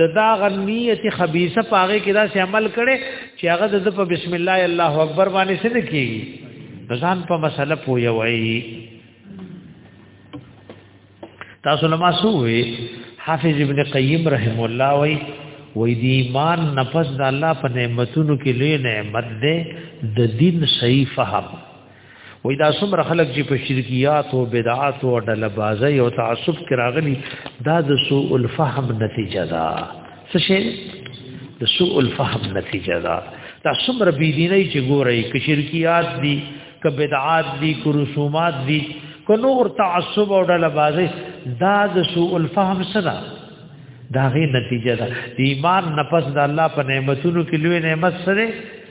د دا غنیت خبيثه پاغه کې دا سه عمل کړي چې هغه د په بسم الله الله اکبر باندې څه نه کیږي ځان په مسله پوي وایي تاسو لما سوې حافظ ابن قیم رحم الله وایي وې دی ایمان نفس د الله په نعمتونو کې لوی نعمت ده د دین صحیح فهم وای دا څومره خلک چې په شرکیات او بدعات او ډلبازي او تعصب کې راغلي دا د سوء الفهم نتیجه ده څه شي د سوء الفهم نتیجه ده دا څومره بی دیني چې ګوري کې شرکیات دي کې بدعات دي کې رسومات دي کې نور تعصب او ډلبازي دا د سوء الفهم سره دا غي نتیجه ده ایمان نفس د الله په نعمتونو کې لوی نعمت سره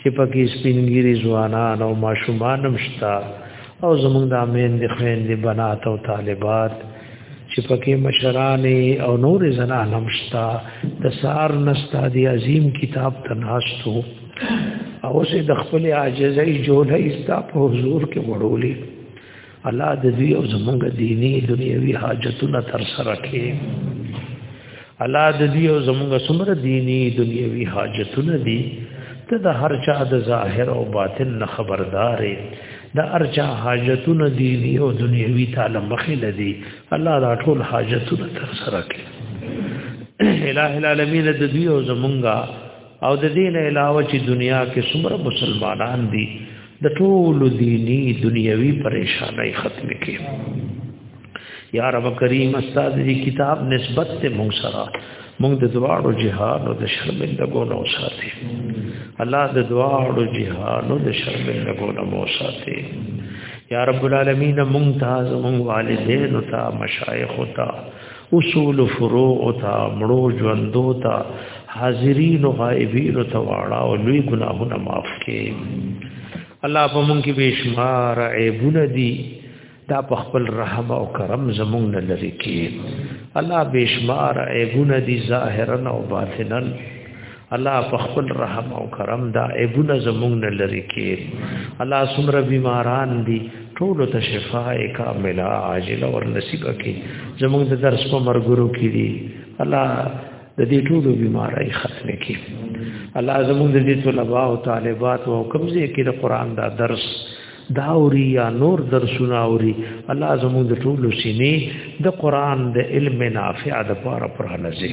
چې پکې سپینګيري ځوانان او ماشومان هم شته او زمونږ د امین د خويندې بنات او طالبات چې پکې مشران او نور زنان هم شته د سار نستا دی عظیم کتاب تناستو او سه د خپل عاجزۍ جوړه ایستا په حضور کې وړولې الله د دې او زمونږ دینی دنیوي حاجتونه تر سره کړي الله د دې او زمونږ څومره دینی دنیوي حاجتونه دي ته د هر چا د ظاهر او باطن نه خبردارې د هر چا حاجتونه دینی او دنیوي تعالی مخې لدی الله دا ټول حاجتونه تر سره کړي الہ العالمین د دې او زمونږه او د دین علاوه چې دنیا کې څومره مسلمانان دي د ټولو دینی دنیوي پریشانای ختم کړي یا رب کریم استاد دې کتاب نسبت ته مونږ سره مونږ د دواړو جهان او د شرمندګو نو ساتي الله د دواړو جهان او د شرمندګو نو ساتي یا رب العالمین مونږ ته زمونږ والدین او ته مشایخ او ته اصول فروع تا مړو ژوندو تا حاضرین او غایبین ته واړه او لوی ګناهونه معاف کړي الله په مونږ کې بشمار عیبونه دي دا په خپل رحم او کرم زمونږ نه لري کړي الله بشمار عیبونه دي ظاهرا او باطنا الله په خپل رحم او کرم دا ایبونه زمونږ نه لري کې الله سمره بیماران دي ټول ته شفاء کامله عاجله ور نصیب کړي زمونږ د درس په مرګرو کې دي الله د دې ټول بیمارای ختم کړي الله زمونږ د دې طلباء او طالبات او کمزې کې د قران دا درس دا اوري یا نور درسونه اوري الله زموږ د ټولو سینې د قران د علم نافع د پاره پرانځي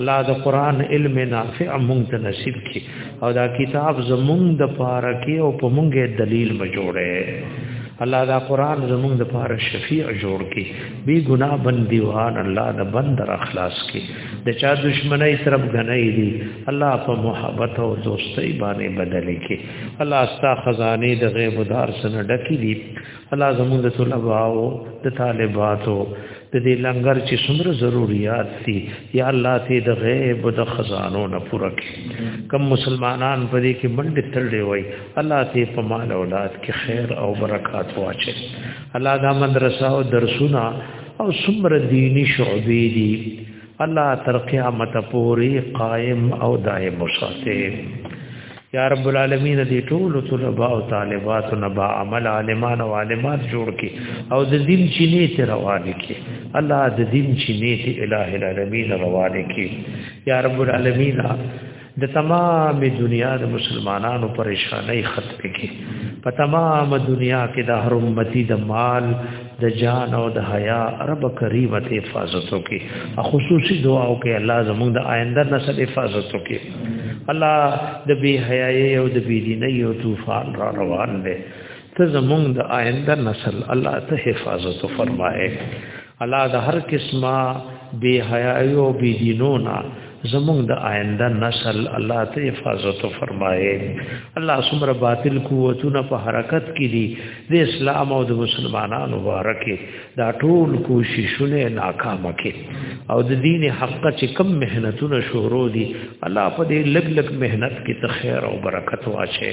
الله د قران علم نافع مونږ ته نصیب کړي او دا کتاب زموږ د پاره کې او په مونږه دلیل به جوړه الله دا قران زموږ د پاره شفیع جوړ کړي بی ګناه بندیوان الله د بند را خلاص کړي د چا دشمنی طرف غنۍ دي الله په محبت او دوستۍ باندې بدلې کړي الله استا خزانه د غیب دار سره ډکی دي الله زموږ د طلباو د طالباتو د دې لنګر چې څومره ضرورت دي یا الله ته د غیب د خزانو نه پوره کړي کم مسلمانان په دې کې باندې تړلې وای الله ته په مال اولاد کې خیر او برکات واچي الله دا مدرسه او درسونه او څومره دینی شعبې دي الله تر قیامت پورې قائم او دائم وساتي یا رب العالمین دې ټول طلباء او طالبات نه با عمل عالمان او عالمات جوړ کې او د دین چینه ته روان کې الله د دین چینه ته الٰه العالمین روان کې یا رب العالمین د تمام دنیا د مسلمانانو پریشانای ختم کې په تمام دنیا کې د هر امتی د مال د جان او د حیا رب کریم ته حفاظت وکي خصوصي دعا وکي الله زموږ د آینده نسل حفاظت وکي الله د بی حیاي او د بی دیني او طوفان را روان دي ته زموږ د آینده نسل الله ته حفاظت فرمایي الله د هر قسمه بی حیاي او بی دینونو زمونږ د آینده نسل الله ته حفاظت فرمایي الله سمره باطل قوتونه په حرکت کې دي د اسلام او د مسلمانانو ورکه دا ټول کوششونه ناکام کې او د دین حق چې کم مهنتونه شروع دي الله په دې لګ لګ مهنت کې ته خیر او برکت واچي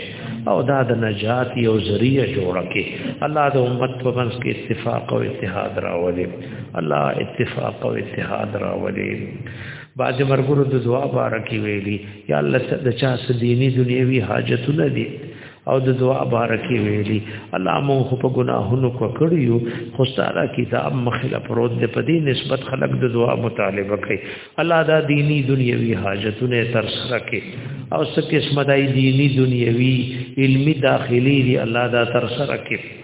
او دا د نجات یو ذریعہ جوړ کې الله د امت په منځ کې اتفاق او اتحاد راولي الله اتفاق او اتحاد راولي بعض مرګونو د دعا بارکی ویلي یا الله د چا سديني دنیوي حاجتونه دي او د دعا بارکی ویلي الله مو په ګناهونو کو کړیو خو ستاره کتاب مخله پروت د پدی نسبت خلق د دعا مطالبه کوي الله دا دینی دنیوي حاجتونه تر سره کوي او څه قسمه دای دینی دنیوي علمی داخلي دی الله دا تر سره کوي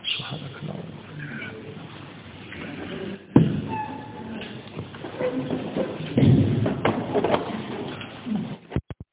سبحانك اللهم